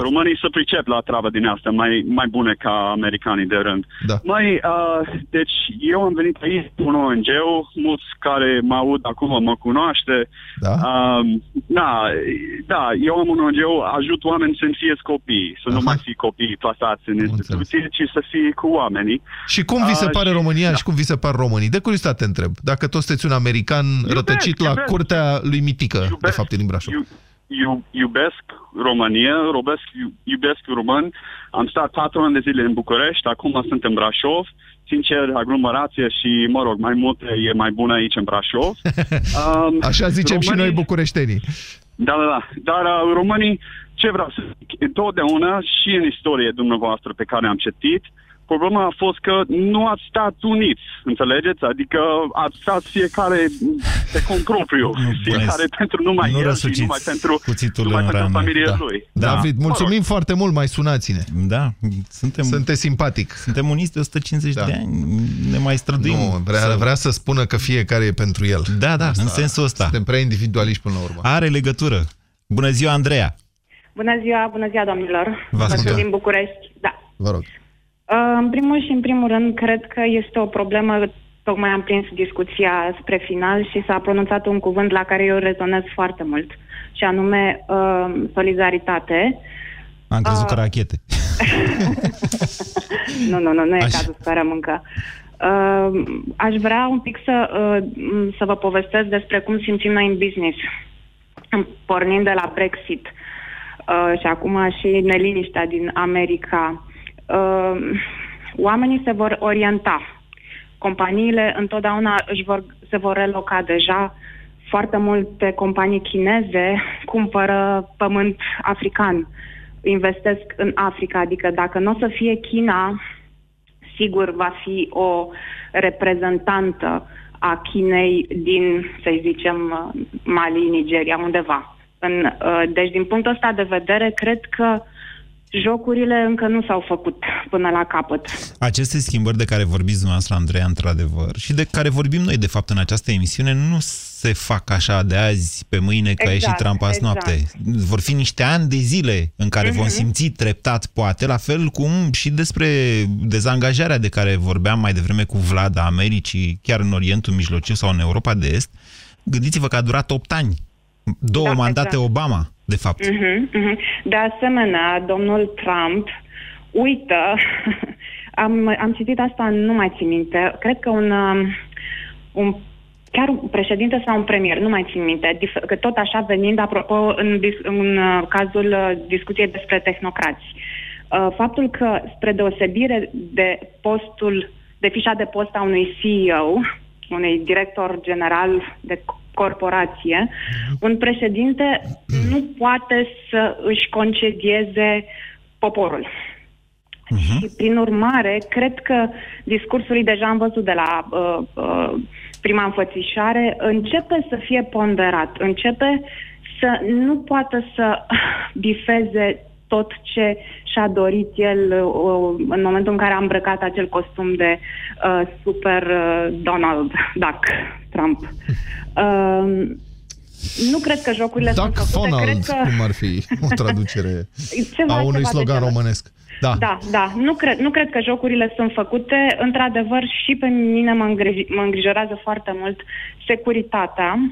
[SPEAKER 18] Românii se pricep la treaba din asta mai, mai bune ca americanii de rând.
[SPEAKER 3] Da.
[SPEAKER 18] Mai, uh, deci eu am venit aici cu un ONG, mulți care mă aud acum mă cunoaște.
[SPEAKER 3] Da?
[SPEAKER 18] Um, da, da, eu am un ONG, ajut oameni să fie copii, să nu mai fie copii plasați în instituție, ci să fie cu oamenii.
[SPEAKER 3] Și cum vi se
[SPEAKER 18] Ah,
[SPEAKER 3] pare
[SPEAKER 18] și-
[SPEAKER 3] România
[SPEAKER 18] da.
[SPEAKER 3] și cum vi se par românii? De curiozitate întreb. Dacă toți sunteți un american rătăcit la
[SPEAKER 18] iubesc.
[SPEAKER 3] curtea lui Mitică, de fapt, e din Brașov.
[SPEAKER 18] iu, iubesc România, iubesc, iubesc român. Am stat patru ani de zile în București, acum sunt în Brașov. Sincer, aglomerație și, mă rog, mai multe e mai bună aici în Brașov. Um,
[SPEAKER 3] Așa zicem și noi
[SPEAKER 18] românii-
[SPEAKER 3] bucureștenii.
[SPEAKER 18] Da, da, da. Dar uh, românii, ce vreau să zic, întotdeauna și în istorie dumneavoastră pe care am citit, problema a fost că nu ați stat uniți, înțelegeți? Adică ați stat fiecare pe cont propriu, fiecare pentru numai
[SPEAKER 2] nu
[SPEAKER 18] el și
[SPEAKER 2] răsuciți
[SPEAKER 18] numai pentru,
[SPEAKER 2] cuțitul
[SPEAKER 18] numai
[SPEAKER 2] în
[SPEAKER 18] pentru
[SPEAKER 2] rană.
[SPEAKER 18] familia
[SPEAKER 2] Da.
[SPEAKER 18] lui.
[SPEAKER 2] Da.
[SPEAKER 3] David, mulțumim foarte mult, mai sunați-ne.
[SPEAKER 2] Da, suntem...
[SPEAKER 3] Sunteți simpatic.
[SPEAKER 2] Suntem uniți de 150
[SPEAKER 3] Da.
[SPEAKER 2] de ani, ne mai străduim.
[SPEAKER 3] Nu, vrea,
[SPEAKER 2] să-
[SPEAKER 3] vrea să spună că fiecare e pentru el.
[SPEAKER 2] Da, da, în sensul ăsta.
[SPEAKER 3] Suntem prea individualiști până la urmă.
[SPEAKER 2] Are legătură. Bună ziua, Andreea!
[SPEAKER 19] Bună ziua, bună ziua, domnilor.
[SPEAKER 2] Vă
[SPEAKER 19] Sunt
[SPEAKER 2] ascultăm.
[SPEAKER 19] din București. Da.
[SPEAKER 3] Vă rog.
[SPEAKER 19] Uh, În primul și în primul rând, cred că este o problemă, tocmai am prins discuția spre final și s-a pronunțat un cuvânt la care eu rezonez foarte mult, și anume uh, solidaritate.
[SPEAKER 2] Am crezut
[SPEAKER 19] Ah.
[SPEAKER 2] că rachete.
[SPEAKER 19] Nu, nu, nu, nu e
[SPEAKER 2] Așa.
[SPEAKER 19] cazul, sperăm încă. Uh, aș vrea un pic să, uh, m, să vă povestesc despre cum simțim noi în business, pornind de la Brexit uh, și acum și neliniștea din America. Uh, oamenii se vor orienta. Companiile întotdeauna își vor, se vor reloca deja. Foarte multe companii chineze cumpără pământ african, investesc în Africa, adică dacă nu o să fie China, sigur va fi o reprezentantă a Chinei din, să zicem, Mali, Nigeria, undeva. În, uh, deci, din punctul ăsta de vedere, cred că jocurile încă nu s-au făcut până la capăt.
[SPEAKER 2] Aceste schimbări de care vorbiți dumneavoastră, Andreea, într-adevăr, și de care vorbim noi, de fapt, în această emisiune, nu se fac așa de azi pe mâine, că exact, a ieșit
[SPEAKER 19] Exact,
[SPEAKER 2] Trump azi
[SPEAKER 19] exact.
[SPEAKER 2] noapte. Vor fi niște ani de zile în care vom
[SPEAKER 19] Mhm.
[SPEAKER 2] simți treptat, poate, la fel cum și despre dezangajarea de care vorbeam mai devreme cu Vlad a Americii, chiar în Orientul Mijlociu sau în Europa de Est. Gândiți-vă că a durat 8 ani. Două
[SPEAKER 19] Da,
[SPEAKER 2] mandate
[SPEAKER 19] exact.
[SPEAKER 2] Obama, de fapt.
[SPEAKER 19] Mhm, mhm. De asemenea, domnul Trump uită, am, am citit asta, nu mai țin minte, cred că un, um, un chiar un președinte sau un premier, nu mai țin minte, dif- că tot așa venind, apropo, în, dis- în uh, cazul uh, discuției despre tehnocrați. Uh, Faptul că, spre deosebire de postul, de fișa de post a unui CEO, unui director general de corporație, un președinte nu poate să își concedieze poporul. Și, prin urmare, cred că discursul, deja am văzut de la uh, uh, prima înfățișare, începe să fie ponderat, începe să nu poată să bifeze tot ce și-a dorit el uh, în momentul în care a îmbrăcat acel costum de uh, super uh, Donald Duck Trump. Uh, nu cred că jocurile
[SPEAKER 3] Duck
[SPEAKER 19] sunt făcute, cred
[SPEAKER 3] Fonald,
[SPEAKER 19] că...
[SPEAKER 3] cum ar fi o traducere
[SPEAKER 19] Ceva,
[SPEAKER 3] a unui
[SPEAKER 19] ceva de
[SPEAKER 3] slogan
[SPEAKER 19] genul.
[SPEAKER 3] românesc. Da.
[SPEAKER 19] Da, da. Nu cred, nu cred că jocurile sunt făcute. Într-adevăr, și pe mine mă, îngriji, mă îngrijorează foarte mult securitatea.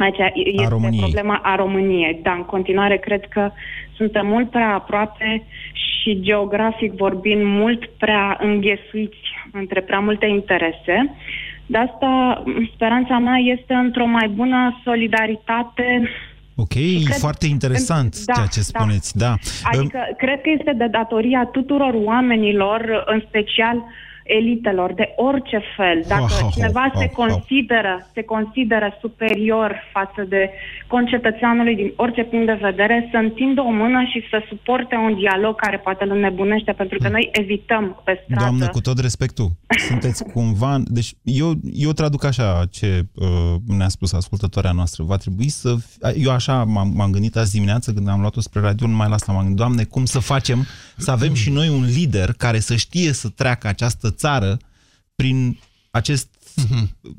[SPEAKER 19] Aici este
[SPEAKER 2] României.
[SPEAKER 19] problema a României. Da, în continuare cred că suntem mult prea aproape și geografic vorbind mult prea înghesuiți între prea multe interese. De asta, speranța mea este într-o mai bună solidaritate
[SPEAKER 2] Ok,
[SPEAKER 19] cred-
[SPEAKER 2] foarte interesant
[SPEAKER 19] Da,
[SPEAKER 2] ceea ce
[SPEAKER 19] da.
[SPEAKER 2] spuneți, da.
[SPEAKER 19] Adică cred că este de datoria tuturor oamenilor, în special elitelor, de orice fel. Dacă
[SPEAKER 2] Oh, oh,
[SPEAKER 19] cineva
[SPEAKER 2] oh,
[SPEAKER 19] se
[SPEAKER 2] oh.
[SPEAKER 19] consideră, se consideră superior față de concetățeanului din orice punct de vedere, să întindă o mână și să suporte un dialog care poate îl înnebunește, pentru că noi evităm pe stradă.
[SPEAKER 2] Doamnă, cu tot respectul, sunteți cumva... Deci eu, eu traduc așa ce uh, ne-a spus ascultătoarea noastră. Va trebui să... Eu așa m-am, m-am gândit azi dimineață când am luat-o spre radio, numai la asta m-am gândit. Doamne, cum să facem să avem și noi un lider care să știe să treacă această țară prin acest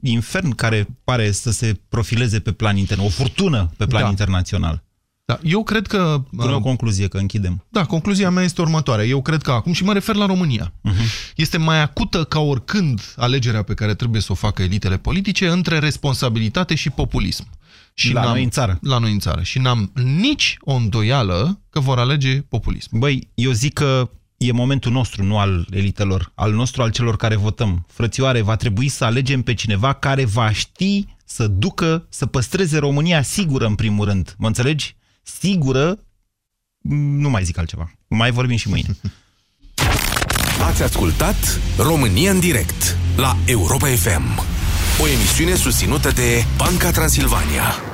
[SPEAKER 2] infern care pare să se profileze pe plan intern, o furtună pe plan
[SPEAKER 3] Da.
[SPEAKER 2] internațional.
[SPEAKER 3] Da, eu cred că...
[SPEAKER 2] Până o concluzie, că închidem.
[SPEAKER 3] Da, concluzia mea este următoarea. Eu cred că acum, și mă refer la România,
[SPEAKER 2] uh-huh.
[SPEAKER 3] este mai acută ca oricând alegerea pe care trebuie să o facă elitele politice între responsabilitate și populism. Și
[SPEAKER 2] La
[SPEAKER 3] n-am-
[SPEAKER 2] noi în țară.
[SPEAKER 3] La noi în țară. Și n-am nici o îndoială că vor alege populism.
[SPEAKER 2] Băi, eu zic că e momentul nostru, nu al elitelor, al nostru, al celor care votăm. Frățioare, va trebui să alegem pe cineva care va ști să ducă, să păstreze România sigură, în primul rând. Mă înțelegi? Sigură, nu mai zic altceva. Mai vorbim și mâine.
[SPEAKER 1] Ați ascultat România în direct la Europa FM, o emisiune susținută de Banca Transilvania.